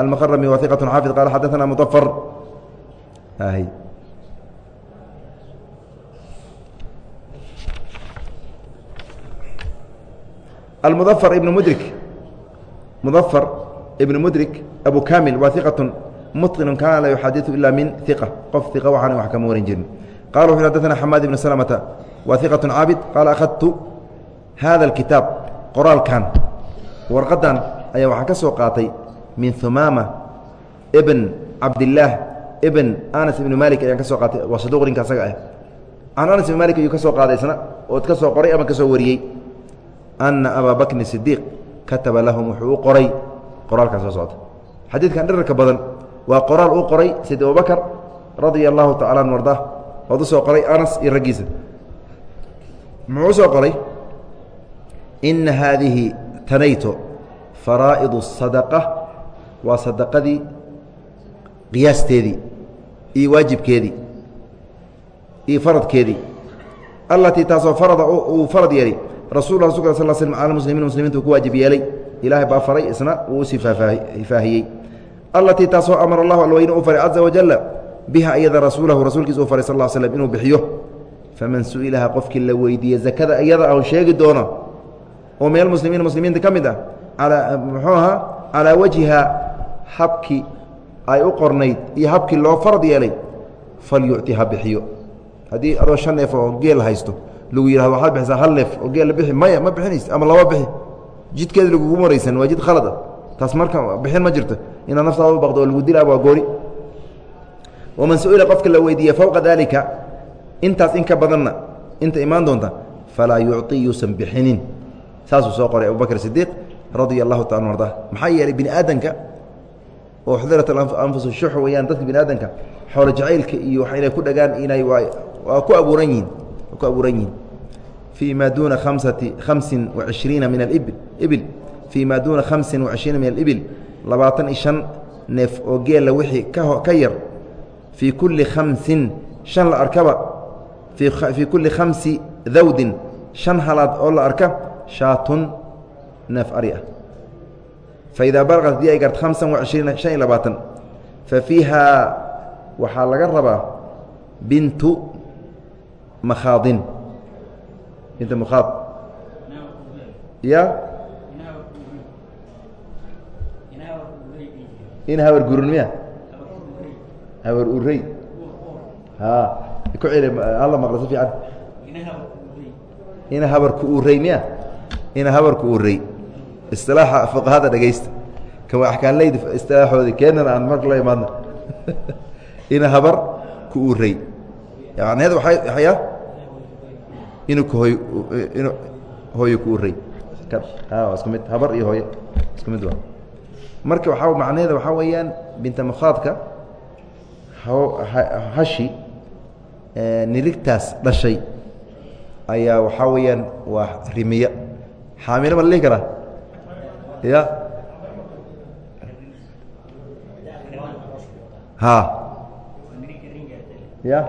S1: المqرمي وثiqة xاaفظ qال xadثna مطفر المظفر بن mdrك مظفر بن mdrك أbو كامل wa ثiqة muqinu kaana la yuxadiu ila min iqa qof iqa waxaan wax kama warin jirin qala wuxu xadana xamaad ibnu slmata wa iqaة caabid qaala akhadtu hada اkitaab qoraalkan warqadan ayaa waxaa ka soo qaatay min humaama bn cabdilaah bn anas ibn malik ayaan ka soo qaatay. Waa saduq ninka asaga ah. Can anas ibn malik ayuu ka qaaday isna ood ka qoray ama ka wariyey? Ana abaa bakrin sidiiq kataba lahum wuxuu u qoray. Qoraalkan soo socda xadiidkan dherarka badan waa qoraal uu qoray sayd abubakr radia allahu tacala an arda ood u qoray anas iyo raggiisa. Muxuu u qoray? Ina haadihi tanayto faraa'idu الsadaqa waa sadaqadii qiyaasteedii iyo waajibkeedii iyo faradkeedii. Allatii taasoo farada uu farad yeelay. Rasul rasulka sal slm cala muslimiin muslimiinta uu ku waajib yeelay. Ilaahay baa faray isna uu u sii faahiyey. Allatii taasoo amara allahu alweyne uu faray caza wajala biha iyada rasuulahu rasuulkiisa uu faray sal slm inuu bixiyo. Faman su'ilaha qofkii la weydiiye zakada iyada aan sheegi doono. Oo meel muslimiin muslimiinta ka mid ah alaa muxuu ahaa calaa wajhiha habkii ay u qornayd iyo habkii loo farad yeelay falyucti ha bixiyo. Haddii adoo shan neef oo geel haysto lagu yihahdo waxaad bixisaa hal neef oo geel la bixi maya ma bixinaysa ama laba bixi. Jidkeeda lagugu maraysan waa jid khalad ah. Taas marka bixin ma jirto. Inaad naftaada u baqdo oo lagu dilaa waa gooni waman su'ila qofka la weydiiye fowqa daalika intaas in ka badanna inta imaan doonta falaa yucطi yuusan bixinin. Saasuu soo qoray abubakr sidiiq radia allahu taala arda maxaa yeelay bini aadanka oo xudirat anfus shux weyaan dadka bini aadanka xoolo jacaylka iyo inay ku dhagaan inay ku abuuran yihiin ku abuuran yihiin. Fii ma duuna amsati hamsin wacishriina min aibil ibil. Fii ma duuna hamsin wacishriina min alibil. Labaatan iyo shan neef oo geela wixii ka yar. Fii kulli khamsin shan la arkaba. Fii kulli khamsi dawdin. Shan halaad oo la arka shaatun neef ari ah faidaa balaqat haddii ay garto hamsan wacishriina shan iyo labaatan fa fiiha waxaa laga rabaa bintu makhaadin bintu makhaad ya in habar gurun miya habar urey ha ku celi alla maqla si fiican ina habarku urey miya ina habarku urey isilaaxa fuqahada dhegaysta kama axkaanleyda istilaaxoodi keenana aan marka la imaadna ina habar ku urey macnaheed waaya inuu khooy inu hooyo ku urey isku mid. Habar iyo hooyo isku mid waa. Marka waaa macnaheeda waxaa weeyaan binta makhaadka hashi nirigtaas dhashay ayaa waxaa weeyaan waa rimiya. Xaamilo ma la dhihi karaa ya. Ya.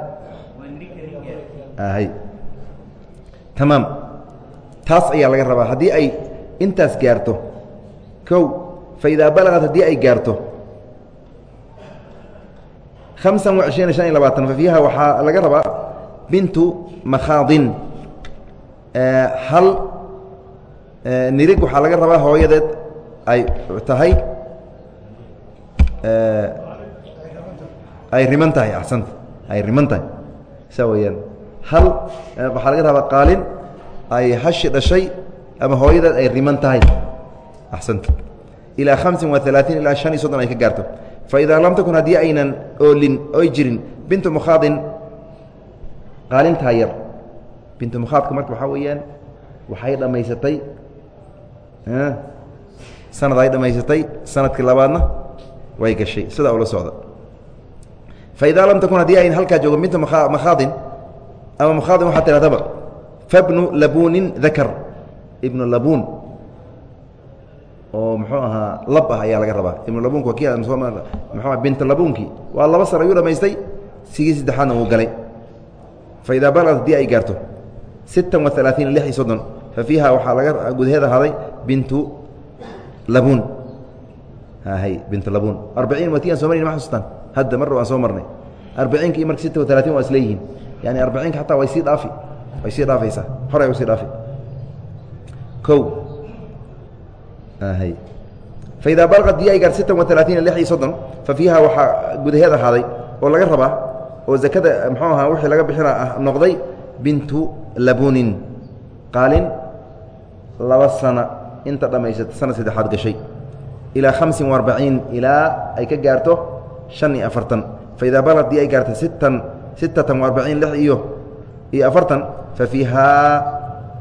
S1: Tamaam taas ayaa laga rabaa. Haddii ay intaas gaarto kow faidaa balagad haddii ay gaarto hamsan وacishriina شhan iyo labaatan fa fiiha waxaa laga rabaa bintu makhaadin. Hal nirig waxaa laga rabaa hooyadeed ay tahay ay riman tahay axsanta ay riman tahay. Saa weeyaan hal waxaa laga rabaa qaalin ay hashi dhashay ama hooyadeed ay riman tahay axsanta. Ilaa hamsin wa alaaثiin ilaa شhan iyo soddon ay ka gaarto. Faidaa lam takun haddii aynan oolin oy jirin bintu mukhaadin qaalintaa yar. Bintu mukhaadka marka waxaa weeyaan waxay dhammaysatay sanad ay dhammaysatay sannadkii labaadna way gashay. Sidaa ula socda. Faidaa lam takun haddii aynan halkaa joogo bintu makhaadin ama mukhaadin waxaa tihahdaba fabnu labunin dakar ibnu labuun oo muxuu ahaa lab ah ayaa laga rabaa. Ibnu labunki waa ki mxu binta labunkii waa laba sar ayuu dhamaystay sigii saddexaadna uu galay. Fa idaa balaqad haddii ay gaarto sittan wa alaaثiin lix iyo soddon fa fiiha waxaa laga gudaheed ahaaday bintu labuun. Hay bintu labuun. Arbaciin watian soo maryn ma xasustaan hadda mar waan soo marnay. Arbaciinka iyo marka sita wa alaaثin waa isleeyihiin yani arbaciinka xataa way sii dhaafi. Way sii dhaafaysaa. Horay u sii dhaafi. O faidaa balaqad dii ay gaarto sittan wa alaaiina lix iyo soddon fa fiiha waxaa gudaheed ahaaday oo laga rabaa oo zakada muxuu ahaa wixii laga bixina ah noqday bintu labunin qaalin laba sana inta dhammaysata sana saddexaad gashay. Ilaa hamsin waarbaciin ilaa ay ka gaarto shan iyo afartan. Faidaa balaqad dii ay gaarto sittan sittatan waarbaciin lix iyo iyo afartan fa fiihaa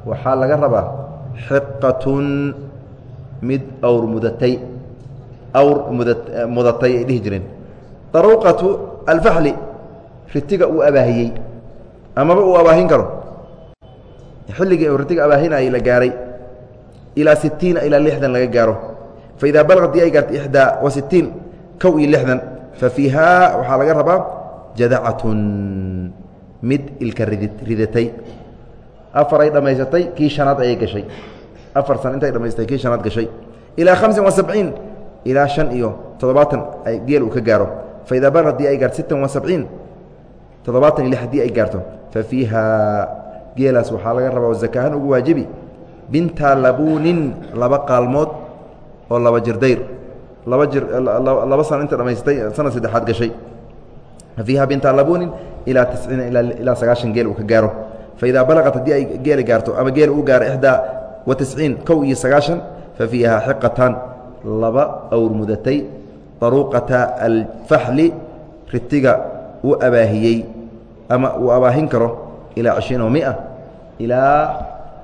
S1: waxaa laga rabaa xiqatun mid awr mudatay awr muda mudatay ay dhihi jireen. Daruuqatu alfaxli ritiga uu abaahiyey. Amaba uu abaahin karo? Xilligii ritiga abaahinayay la gaaray ilaa sitiina ilaa lixdan laga gaaro. Fa idaa balaqad dii ay gaarto ixdaa wa sitiin kow iyo lixdan fa fiihaa waxaa laga rabaa jadacatun mid ilka rid ridatay. Afar ay dhammaysatay kii shanaad ayay gashay. Afar san intay dhamaystay kii shanaad gashay. Ilaa hamsin wa sabciin ilaa shan iyo toddobaatan geel uu ka gaaro. Fa idaa balaqad dii ay gaarto sittan wa sabciin toddobaatan iyo lix haddii ay gaarto fa fiihaa geelaas waxaa laga rabaa zakaahaan ugu waajibi binta labuunin laba qaalmood oo laba jirdayr laba jir laba sana inta dhamaystay sanad saddexaad gashay. Fiiha binta labuunin ilaa tisciina ilaa sagaashan geel uu ka gaaro. Fa idaa balaqat haddii ay geeli gaarto ama geel uu gaaro ixdaa wa tisciin kow iyo sagaashan fa fiiha xiqatan laba awr daruuqata alfaxli ritiga uu abaahiyey ama uu abaahin karo ilaa cishriin oo mia ilaa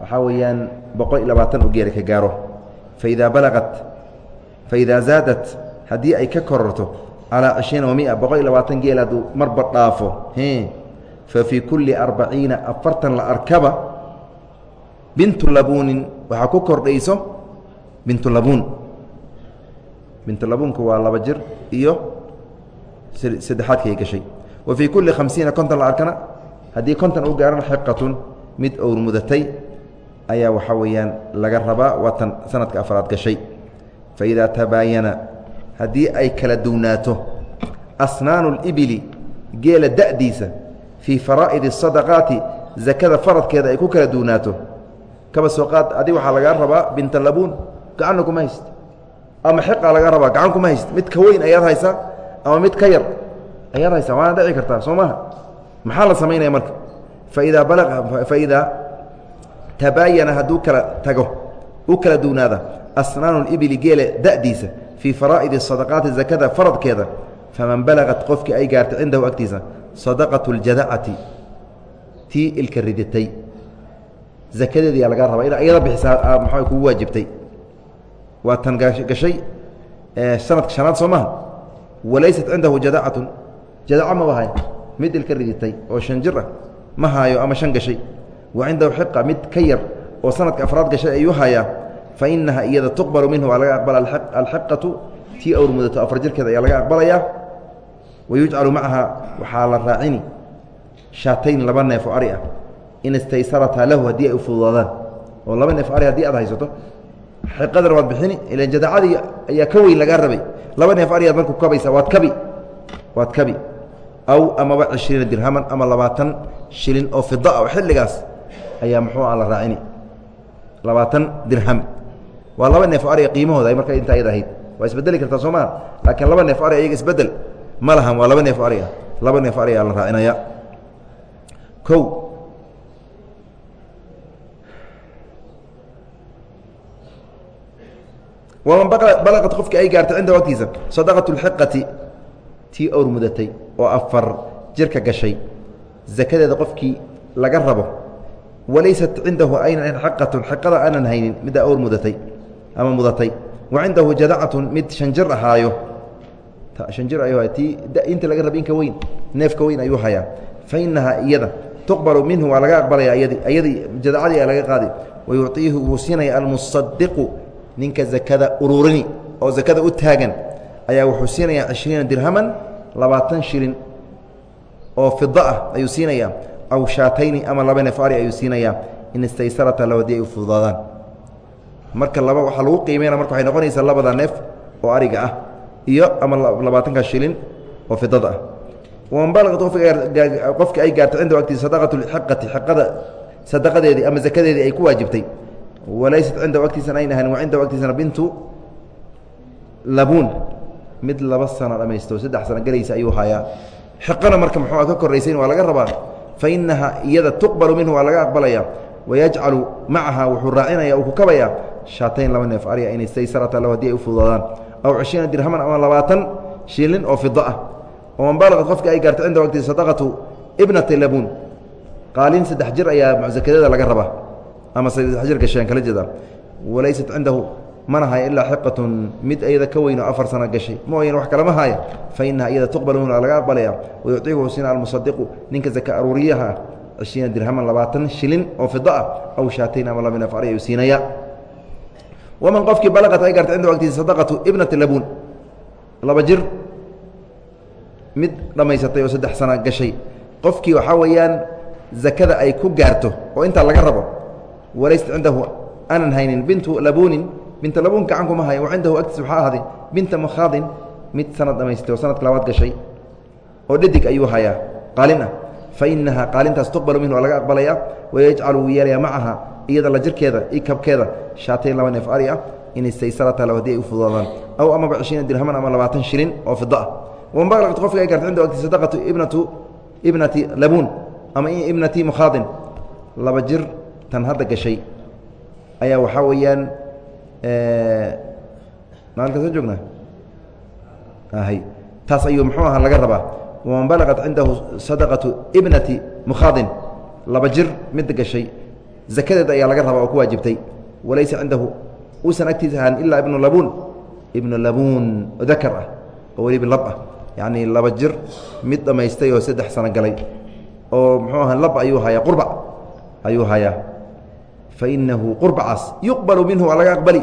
S1: waxaa weeyaan boqol iyo labaatan uu geeli ka gaaro. Faidaa balaqat faidaa zaadat haddii ay ka kororto calaa cishriina wa mia boqol iyo labaatan geel hadduu marba dhaafo fa fii kulli arbaciina afartan la arkaba bintu labuunin waxaa ku kordhayso bintu labuun. Bintu labuunku waa laba jir iyo saddexaadkay gashay. Wa fii kulli khamsiina konton la arkana haddii konton u gaarana xiqatun mid owr ayaa waxaa weeyaan laga rabaa waa tan sanadka afraad gashay fa idaa tabaayana haddii ay kala duwnaato asnaanu اlibili geela da'diisa fii faraa'idi الsadaqaati zakada faradkeeda ay ku kala duwnaato kaba soo qaad adi waxaa lagaa rabaa binta labuun gacanna kuma hayst ama xiqa laga rabaa gacan kuma hayst mid ka weyn ayaad haysaa ama mid ka yar ayaad haysaa waana dhici kartaa soo maha maxaa la samaynaya marka faidaa bala faidaa tabaayana hadduu kala tago u kala duwnaada asnaanu libili geela da'diisa fii faraa'idi sadaqaati zakada faradkeeda faman balaqat qofkii ay gaartay cindahu agtiisa sadaqatu اljadacati tii ilka ridatay zakadeediyaa lagaa rabaa ina iyada bixisaa maxaa kugu waajibtay? Waa tan gashay sanadka shanaad soo maha? Walaysat cindahu jadacatun jadaca maba hay mid ilka riditay oo shan jir ah ma haayo ama shan gashay wa cindahu xiqa mid ka yar oo sanadka afraad gashay ayuu hayaa fa inaha iyada tuqbalu minhu waa laga aqbala alxiqatu tii awr mudato afar jirkeeda ayaa laga aqbalayaa wa yujcalu macaha waxaa la raacini shaatayn laba neef oo ari ah in istaysarataa lahu haddii ay u fududaadaan oo laba neef ari haddii aad haysato xiqadana waad bixini ilan jadacadii ayaa ka weyn lagaa rabay laba neef ariyaad marku kabaysa waad kabi waad kabi aw amaba cishriina dirhaman ama labaatan shilin oo fida oo xilligaas ayaa muxuu a la raacini. Labaatan dirham. Waa laba neef ariga qiimahooda marka intaa ayad ahayd. Waa isbedeli kartaa soo maa laakiin laba neef ari ayaga isbeddel ma lahan waa laba neef ari ah. Laba neef ari a la raacinaya. O waman balaqad qofkii ay gaartay cinda waqtiisa sadaqatu اlxiqati tii owr mudatay oo afar jirka gashay. Zakadeeda qofkii laga rabo walaysat cindahu aynan xiqatun xiqada aanan haynin middaa owr mudatay ama mudatay wa cindahu jadacatun mid shan jir ahaayo shan jir ayuu tii inta laga raba inka weyn neefka weyn ayuu hayaa fa inahaa iyada tuqbalu minhu waa laga aqbalaya ayadi ayadii jadacadii laga qaadi wa yuciihi wuu siinaya almusadiqu ninka zakada ururini oo zakada u taagan ayaa wuxuu siinayaa cishriina dirhaman labaatan shilin oo fida ah ayuu siinayaa aw shaatayni ama laba neef ari ayuu siinayaa in istaysarata haddii ay u fududaadaan. Marka laba waxaa lagu qiimeyna marka waxay noqonaysaa labada neef oo ariga ah iyo ama labaatanka shilin oo fidada ah. Waman balaqad qofkii ay gaartay cinda waqti sadaqatu xiqati xiqada sadaqadeedii ama zakadeedii ay ku waajibtay. Walaysat cinda waqtiisana ayna ahanin wa cinda waqtiisana bintu labuun. Mid laba sano dhamaysto saddex sano galaysa ayuu hayaa. Xiqana marka muxuu ka korraysayn waa laga rabaa fa inaha iyada tuqbalu minhu waa laga aqbalaya wayajcalu macaha wuxuu raacinaya uu ku kabaya shaatayn laba neef arya inay staysarata lahu haddii ay u fududaadaan aw cishriina dirhaman ama labaatan shilin oo fida ah oman balaqad qofka ay gaarto cinda waqti sadaqatu ibnati labuun qaalin saddex jir ayaa mucsakadada laga rabaa ama saddex jir gasheen kala jeeda walaysat cindahu mana haya ilaa xiqatun mid ayada ka weyn oo afar sano gashay. Mooyan wax kalama haaya fa inaha iyada tuqbalu minhu laga aqbalaya wayuciihu sina almusadiqu ninka zaka aruuriyaha ah cishriina dirhaman labaatan shilin oo fida ah aw shaatayn ama laba neef ari ayuu siinaya. Waman qofkii balaqat ay gaarta cinda waqtihi sadaqatu ibnati labuun. Laba jir mid dhammaysatay oo saddex sana gashay. Qofkii waxaa weeyaan zakada ay ku gaarto oo intaa laga rabo walaysa cindahu aanan haynin bintu labuunin binta labuun gacan kuma hayo cindahu agtiis waxaa ahaaday binta makhaadin mid sanad dhamaystay oo sanadka labaad gashay oo dhadig ayuu hayaa. Qaalin ah fa inaha qaalintaas tuqbalu minhu waa laga aqbalaya wayajcalu wuu yeelaya macaha iyada la jirkeeda i kabkeeda shaatayn laba neef ari ah inay saysarata lahu haddii ay u fududaadaan. Aw amaba cishriina dirhaman ama labaatan shilin oo fida ah. Waman balaqat qofka ay garta cinda waqti sadaqatu ibnatu ibnati labuun ama ibnati mukhaadin laba jir tan hadda gashay. Ayaa waxaa weeyaan maalinkaa soo joognaa? Hay taas ayuu muxuu ahaa laga rabaa. Waman balaqat cindahu sadaqatu ibnati mukhaadin laba jir midda gashay. Zakadeeda ayaa laga rabaa oo ku waajibtay. Walaysa cindahu uusan agtiisa ahaan ilaa ibnu labuun. Ibnu labuun dakar ah oo weliba lab ah. Yacni laba jir mid dhammaystay oo saddex sano galay. Oo muxuu aha lab ayuu hayaa qurbac ayuu hayaa fa inahu qurbacaas yuqbalu minhu waa laga aqbali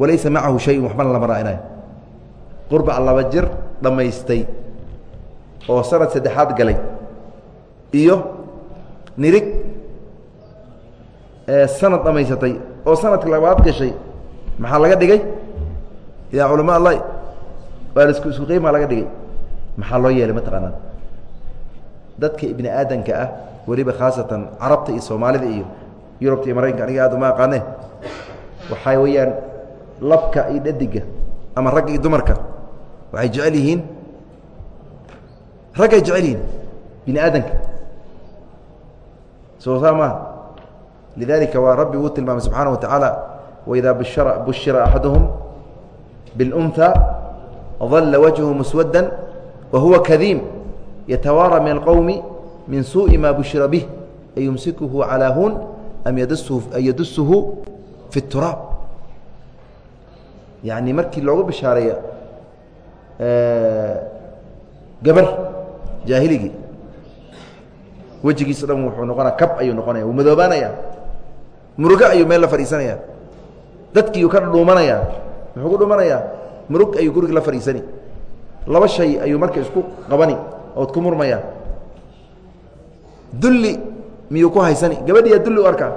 S1: walaysa macahu shayun waxbana lama raacinayo qurbac laba jir dhammaystay oo sanad saddexaad galay iyo nirig sanad dhammaysatay oo sanadka labaad gashay maxaa laga dhigay yaa culama allah waa isku isku qiimaa laga dhigay maxaa loo yeelay mataqaanaa dadka ibni aadanka ah weliba khaasatan carabta iyo soomaalida iyo yurubta iyo maraykanka aniga aad uma aqaane. Waxaa weeyaan labka iyo dhadiga ama ragga iyo dumarka waxay jecel yihiin raggay jecel yihiin bini aadanka soo saa maha lidalika waa rabbi uu tilmaamay subxaana wa tacaala waidaa bushira bushira axaduhum biاlunhaa dalla wajhu muswadda wahuwa kadiim yatawaara min alqowmi min suuءi ma bushira bih ayumsikuhu calaa hun am yadusuhu fi الturaab yani markii loogu bishaareeya gabar jaahiligii wejigiisa dhan wuxuu noqonaya kab ayuu noqonaya wuu madoobaanaya murugo ayuu meel la fadhiisanaya dadkiiuu ka dhuumanaya muxuu ku dhuumanayaa murug ayuu guriga la fadhiisani laba shay ayuu marka isku qabani ood ku murmaya dulli miyuu ku haysani? Gabadhiyaa dulli arkaa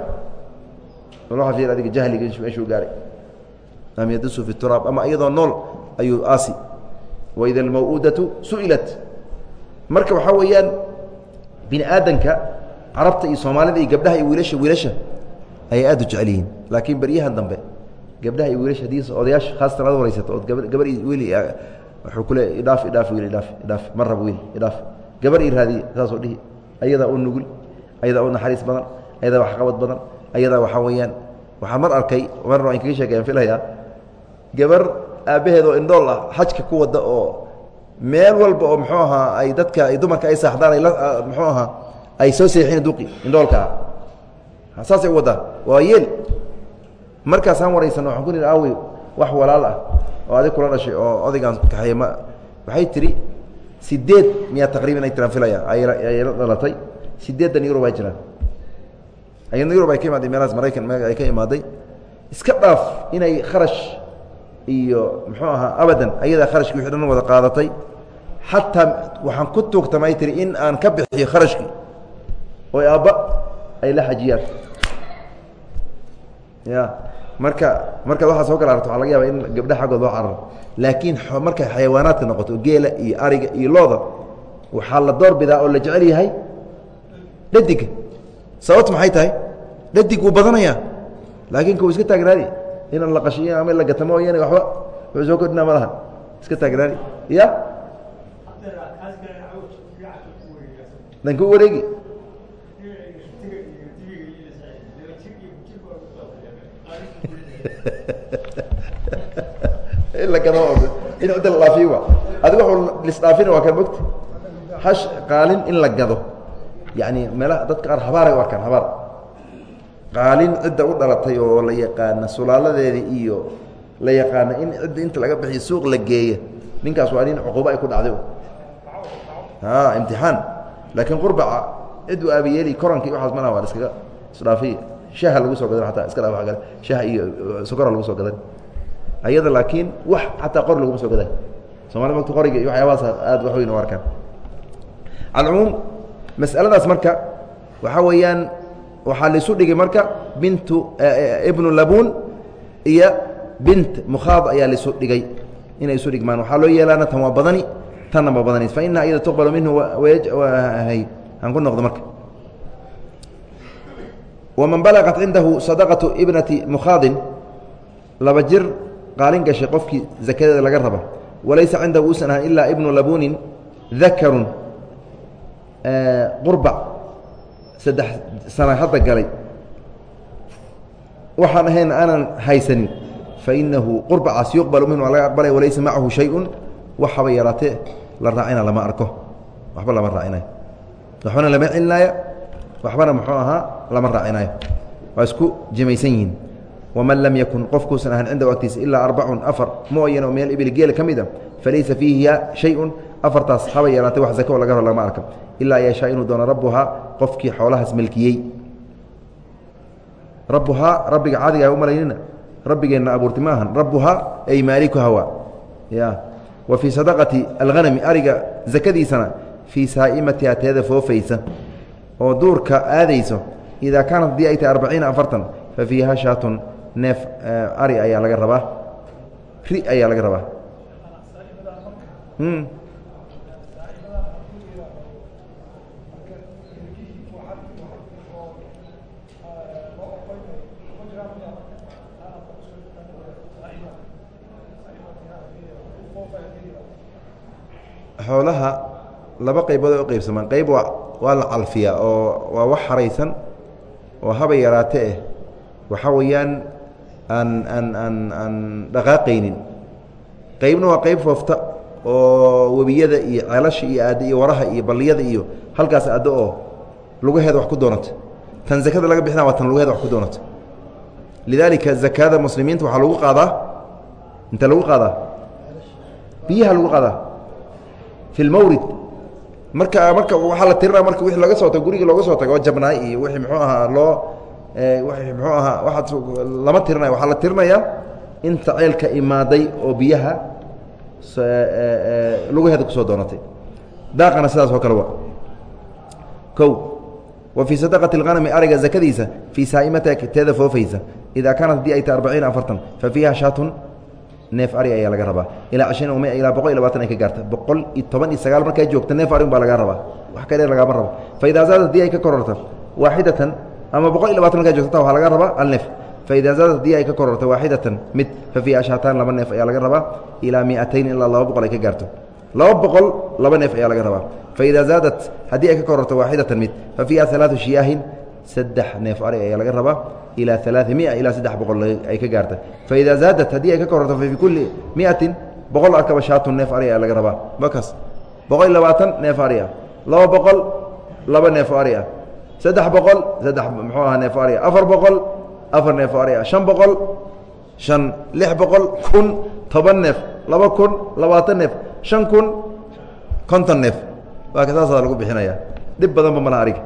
S1: ayadaa u nugul ayadaa u naxariis badan ayadaa waxqabad badan ayadaa waxaa weeyaan waxaa mar arkay marna waan kaga sheekeyan filayaa gabar aabbaheed oo indhool ah xajka ku wadda oo meel walba oo muxuu ahaa ay dadka ay dumarka ay saaxdaan ay la muxuu ahaa ay soo seexin duqi indhoolka ah. Saasay u waddaan waa yeel. Markaasaan waraysanno waxaan ku nihi aawi wax walaal ah oo adig kula dhashay oo odaygaan kaxeeye ma waxay tidhi sideed miyaa taqriiban ay tiraan filaya la dhalatay sideeddan yurub ay jiraan ayadna yurub ay ka imaaday meelahaas maraykan ay ka imaaday. Iska dhaaf inay kharash iyo muxuu ahaa abadan ayadaa kharashkii wixi dhan wada qaadatay. Xataa waxaan ku tuugtamay tiri in aan ka bixiyo kharashkii oo aabba ay la xajiyaan. Ya marka markaad waxaa soo kala aragto waa laga yaaba in gabdha xaggood loo cararo. Laakiin markay xayawaanaadka noqoto geela iyo ariga iyo looda waxaa la door bidaa oo la jecel yahay dhadiga sababtu maxay tahay? Dhadig wuu badanayaa laakiin kuwa iska taagnaadi inaan la qashiyo ama la gata mooyaane waxba wuxuu soo kordhinaa ma laha. Iska taagnaani ya? Danka u wareegi. In wa adiga waxuu lisdhaafina waa. Kan mogta hash qaalin in la gado yani meelaha dadka qaar habaaray u arkaan habaar. Qaalin cidda u dhalatay oo la yaqaana sulaaladeeda iyo la yaqaana in cidda inta laga bixiyo suuq la geeya ninkaas waa nin cuquubo ay ku dhacday imtixaan. Laakiin qurbaca cid u aabiyeeli korankii waxaas mana waa iskaga isdhaafiy shaha lagu soo gadan ataa iska dhaaf kale shaha iyo sokora lagu soo gadan. Ayada laakiin wax xataa qor laguma soo gaday. Soomaalida mata qoriga iyo waxyaabahaas aad wax weyn u arkaan. Alcumuum mas'aladaas marka waxaa weeyaan waxaa laisu dhigay marka bintu ibnu labun iyo bint mukhaad ayaa laisu dhigay. Inay isu dhigmaan. Waxaa loo yeelaana tan waa badani tanna ma badanays fa inaha iyada tuqbalu minhu hay aan ku noqdo marka. Waman balagat cindahu sadaqatu ibnati mukhaadin laba jir qaalin gashay qofkii zakadeeda laga raba. Walaysa cindahu uusan ahan ilaa ibnu labunin dakarun qurbac saddex sana hadda galay. Waxaan ahayn aanan haysanin fainahu qurbacaas yuqbalu minhu laga aqbalay walaysa macahu shayun. Waxaba yaraatee la raacina lama arko. Waxba lama raacinayo. Waxbana lama celinaayo. Waxbana muxuu ahaa lama raacinayo. Waa isku jimaysan yihiin. Waman lam yakun qofkuusan ahan cindahu agtiisa ilaa arbacun afar mooyan oo min alibli geela ka mid a falaysa fiihiya shayun afartaas haba yaraatay wax zako laga hor arka. Ilaa yashaa inuu doono rabbuhaa qofkii xoolahaas milkiyey. Rabbuhaa rabbiga caadiga u malaynina rabbigeenna abuurti ma ahan. Rabbuhaa ay maalikuha waa ya wa fii sadaqati alhanami ariga zakadiisana fii saa'imatiha teeda foofaysa. Oo duurka aadayso idaa kaanat haddii ay tahay arbaciina afartan fa fiiha shaatun neef ari ayaa laga rabaa. Ri ayaa laga rabaa xoolaha laba qaybood ay u qaybsamaan. Qayb waa la calfiyaa oo waa wax haraysan oo haba yaraate eh. Waxaa weeyaan aan aan aan aan dhaqaaqaynin. Qaybna waa qayb foofta oo webiyada iyo ceelasha iyo aadda iyo waraha iyo balliyada iyo halkaas aaddo oo lugaheeda wax ku doonata. Tan zakada laga bixina waa tan lugaheeda wax ku doonata. Lidaalika zakada muslimiinta waxaa lagu qaadaa inta lagu qaadaa? Biyaha lagu qaadaa fi lmawrid marka marka waxaa la tirinaa marka wixii laga soo tago gurigii looga soo tago oo jabnaay iyo wixii muxuu ahaa loo wixii muxuu ahaa waxaad lama tirinayo waxaa la tirinayaa inta ceelka imaaday oo biyaha lugaheeda ku soo doonatay daaqana sidaas oo kale wa kow wa sadaqati اlhanami ariga zakadiisa fii saa'imata teeda foofaysa idaa kaanat haddii ay tahay arbaciina afartan fa fiiha shaatun neef ari ayaa laga rabaa. Ilaa cishriin um ilaa boqol iyo labaatan ay ka gaarta. Boqol iyo toban iyo sagaal markay joogta neef ari un baa lagaa rabaa. Wax ka dheer lagaama rabo. Fa idaa zaadad haddii ay ka kororto waaxidatan ama boqol iyo labatan markay joogtata waxaa laga rabaa hal neef. Fa idaa zaadad haddii ay ka kororto waaxidatan mid. Fa fiiha shaataan laba neef ayaa laga rabaa. Ilaa miatayn ilaa laba boqol ay ka gaarto. Laba boqol laba neef ayaa laga rabaa. Fa idaa zaadat haddii ay ka kororto waaxidatan mid. Fa fiiha alaau shiyaahin saddex neef ari ayaa laga rabaa ilaa alaai mia ilaa saddex boqol ay ka gaarta faidaa zaadat haddii ay ka kororto fa fii kulli miatin boqol arkaba shaatun neef ari laga rabaa makaas boqol iyo labaatan neef ari ah laba boqol laba neef ari ah saddex boqol saddex muxuu aha neef ari afar boqol afar neef ari ah shan boqol shan lix boqol kun toban neef laba kun labaatan neef shan kun konton neef waa ka saasaa lagu bixinaya dhib badanba malaha ariga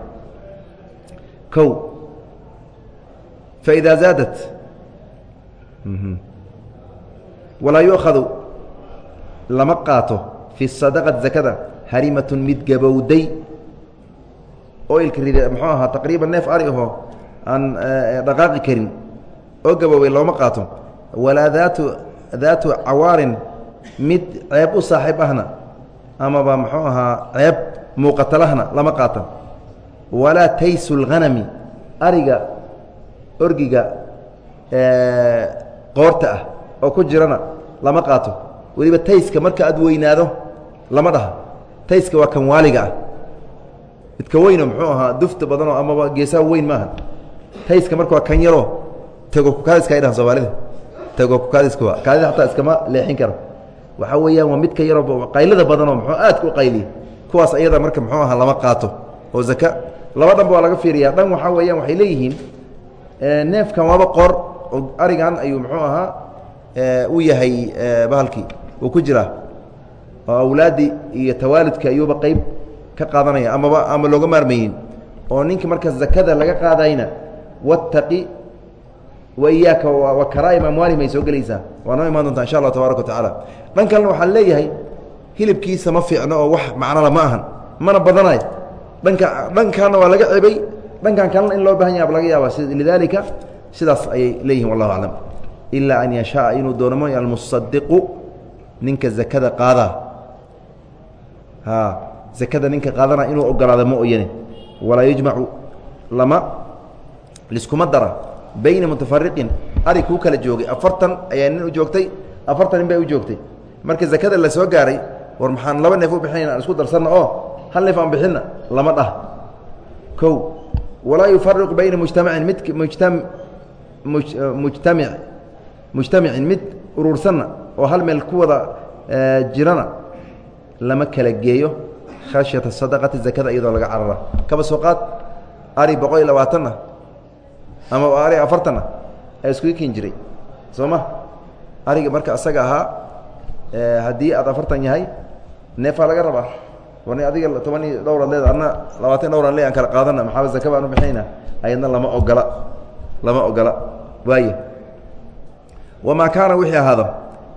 S1: o فإdا زاaدت وalaa يؤkhذu lama qaato في الصدقة زakada harimaة mid gabowday oo ilka rid mxuu ahaa تaqriiba neef ari aho aan dhaqaaqi karin oo gaboobay looma qaato walaa daatu daatu cawaarin mid ceeb u saaxiib ahna amaba mxuu ahaa ceeb muuqatalahna lama qaato walaa taysu الغanami ariga orgiga qoorta ah oo ku jirana lama qaato. Weliba tayska marka aad weynaado lama dhaha tayska waa kan waaliga ah. Midka weyno muxuu ahaa dufta badanoo amaba geesaha weyn maaha. Tayska marka waa kan yaroo tego kukaadiska ay dhahan soomaalida. Tego kukaadiska kaadida hataa iskama leexin karo. Waxaa weeyaan waa midka yaroo qaylada badanoo muxuu aadka u qayliya kuwaas ayada marka muxuu ahaa lama qaato. Oo zaka laba dhanba waa laga fiiriyaa. Dhan waxaa weeyaan waxay leeyihiin neefkan waaba qoor oo arigan ayuu muxuu ahaa u yahay bahalkii uu ku jiraa oo awlaaddii iyo tawaalidka ayuuba qeyb ka qaadanaya amaba ama looga maarmaynin oo ninka marka zakada laga qaadayna wattaqi wa iyaaka wa karaa'im soo gelaysaa. Waa imaan doontaa insha allah tabaaraka wa tacaala. Dhan kalena waxaan leeyahay hilibkiisa ma fiicno oo wax macnala ma ahan mana badanayo. Dhanka dhankaana waa laga cebay dhankan kalena in loo baahan yaha laga yaaba lidaalika sidaas ayay leeyihiin wallahu aclam ilaa an yashaaa inuu doono mooy almusadiqu ninka zakada qaadaa a zakada ninka qaadana inuu ogolaado ma oyane walaa yujmacu lama liskuma dara. Bayna mutafariqin ari kuu kala joogay. Afartan ayaa nin u joogtay afartan nin bay u joogtay. Marka zakada la soo gaaray war maxaan laba neef u bixinayna aan isku darsanna oo hal neef aan bixinna lama dhah. Kow walaa yufariqu bayna mujtamacin mid mujtam mujtamic mujtamicin mid urursanna oo hal meel ku wada jirana lama kala geeyo khashyata sadaqati zakada iyadoo laga carara. Kaba soo qaad ari boqol iyo labaatanna ama ari afartanna ayaa iskugu ken jiray. Soo ma? Ariga marka asaga ahaa haddii aad afartan yahay neefaa laga rabaa warni adiga toban iyo dhowraad leeda adna labaatan dhowran le aan kala qaadana maxaaba zaka baan u bixinayna? Ayadna lama ogola lama ogola. Waaye. Wamaa kaana wixii ahaado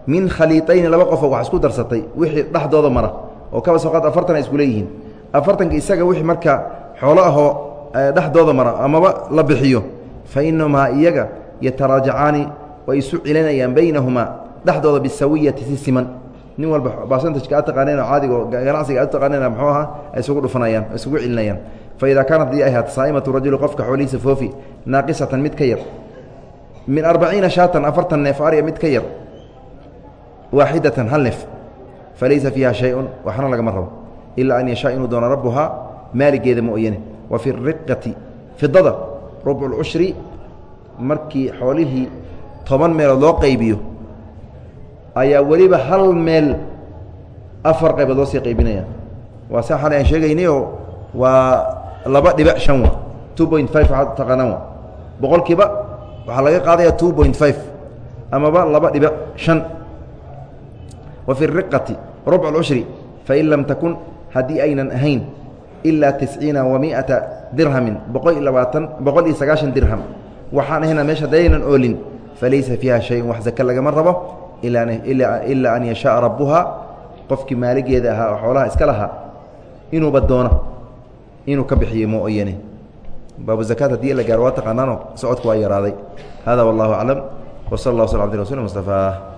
S1: min khaliiطayni laba qofoo wax isku darsatay wixii dhexdooda mara oo kaba soo qaad afartan ay isku leeyihiin. Afartanka isaga wixii marka xoolo ahoo dhexdooda mara amaba la bixiyo fa inahumaa iyaga yataraajacaani way isu celinayaan baynahumaa dhexdooda bisawiyati si siman nin walba basantajka aad taqaaneen oo ganacsiga aad taqaaneen muxuu ahaa isugu dhufanayaan isugu celinayaan. Fa kaanat haddii ay saa'imatu rajuli qofka xoolihiisa foofi naaqisatan mid ka yar. Min arbaciina shaatan afartan neef ariya mid ka yar. Waaxidatan hal neef. Falaysa fiiha shay-un waxna lagama rabo. Ilaa an yashaa inuu doono rabbuhaa maaligeeda mooyane wa fi riqati fidada rubcu lcushri markii xoolihii toban meelood loo qaybiyo ayaa weliba hal meel afar qaybood loo sii qaybinaya. Waa sa xalay aan sheegaynay oo waa laba dhibic shan wa two point five waxaad taqaanaan wa. Boqolkiiba waxaa laga qaadaya two point five amaba laba dhibic shan. Wa fi riqati rubc اcushri fain lam takun haddii aynan ahayn ilaa tisciina wa miata dirhamin boqol iyo labaatan boqol iyo sagaashan dirham. Waxaan ahayna meesha hadaynan oolin falaysa fiiha shayun wax zake lagama rabo ilaa an yashaaa rabbuhaa qofkii maaligeeda ahaa oo xoolaha iska lahaa inuuba doono inuu ka bixiyo mooyane baabu zakaat haddii la gaaro waa taqaanaano socodku waa yaraaday hada wallahu aclam w sal اllah sl abdi rasul mustafaa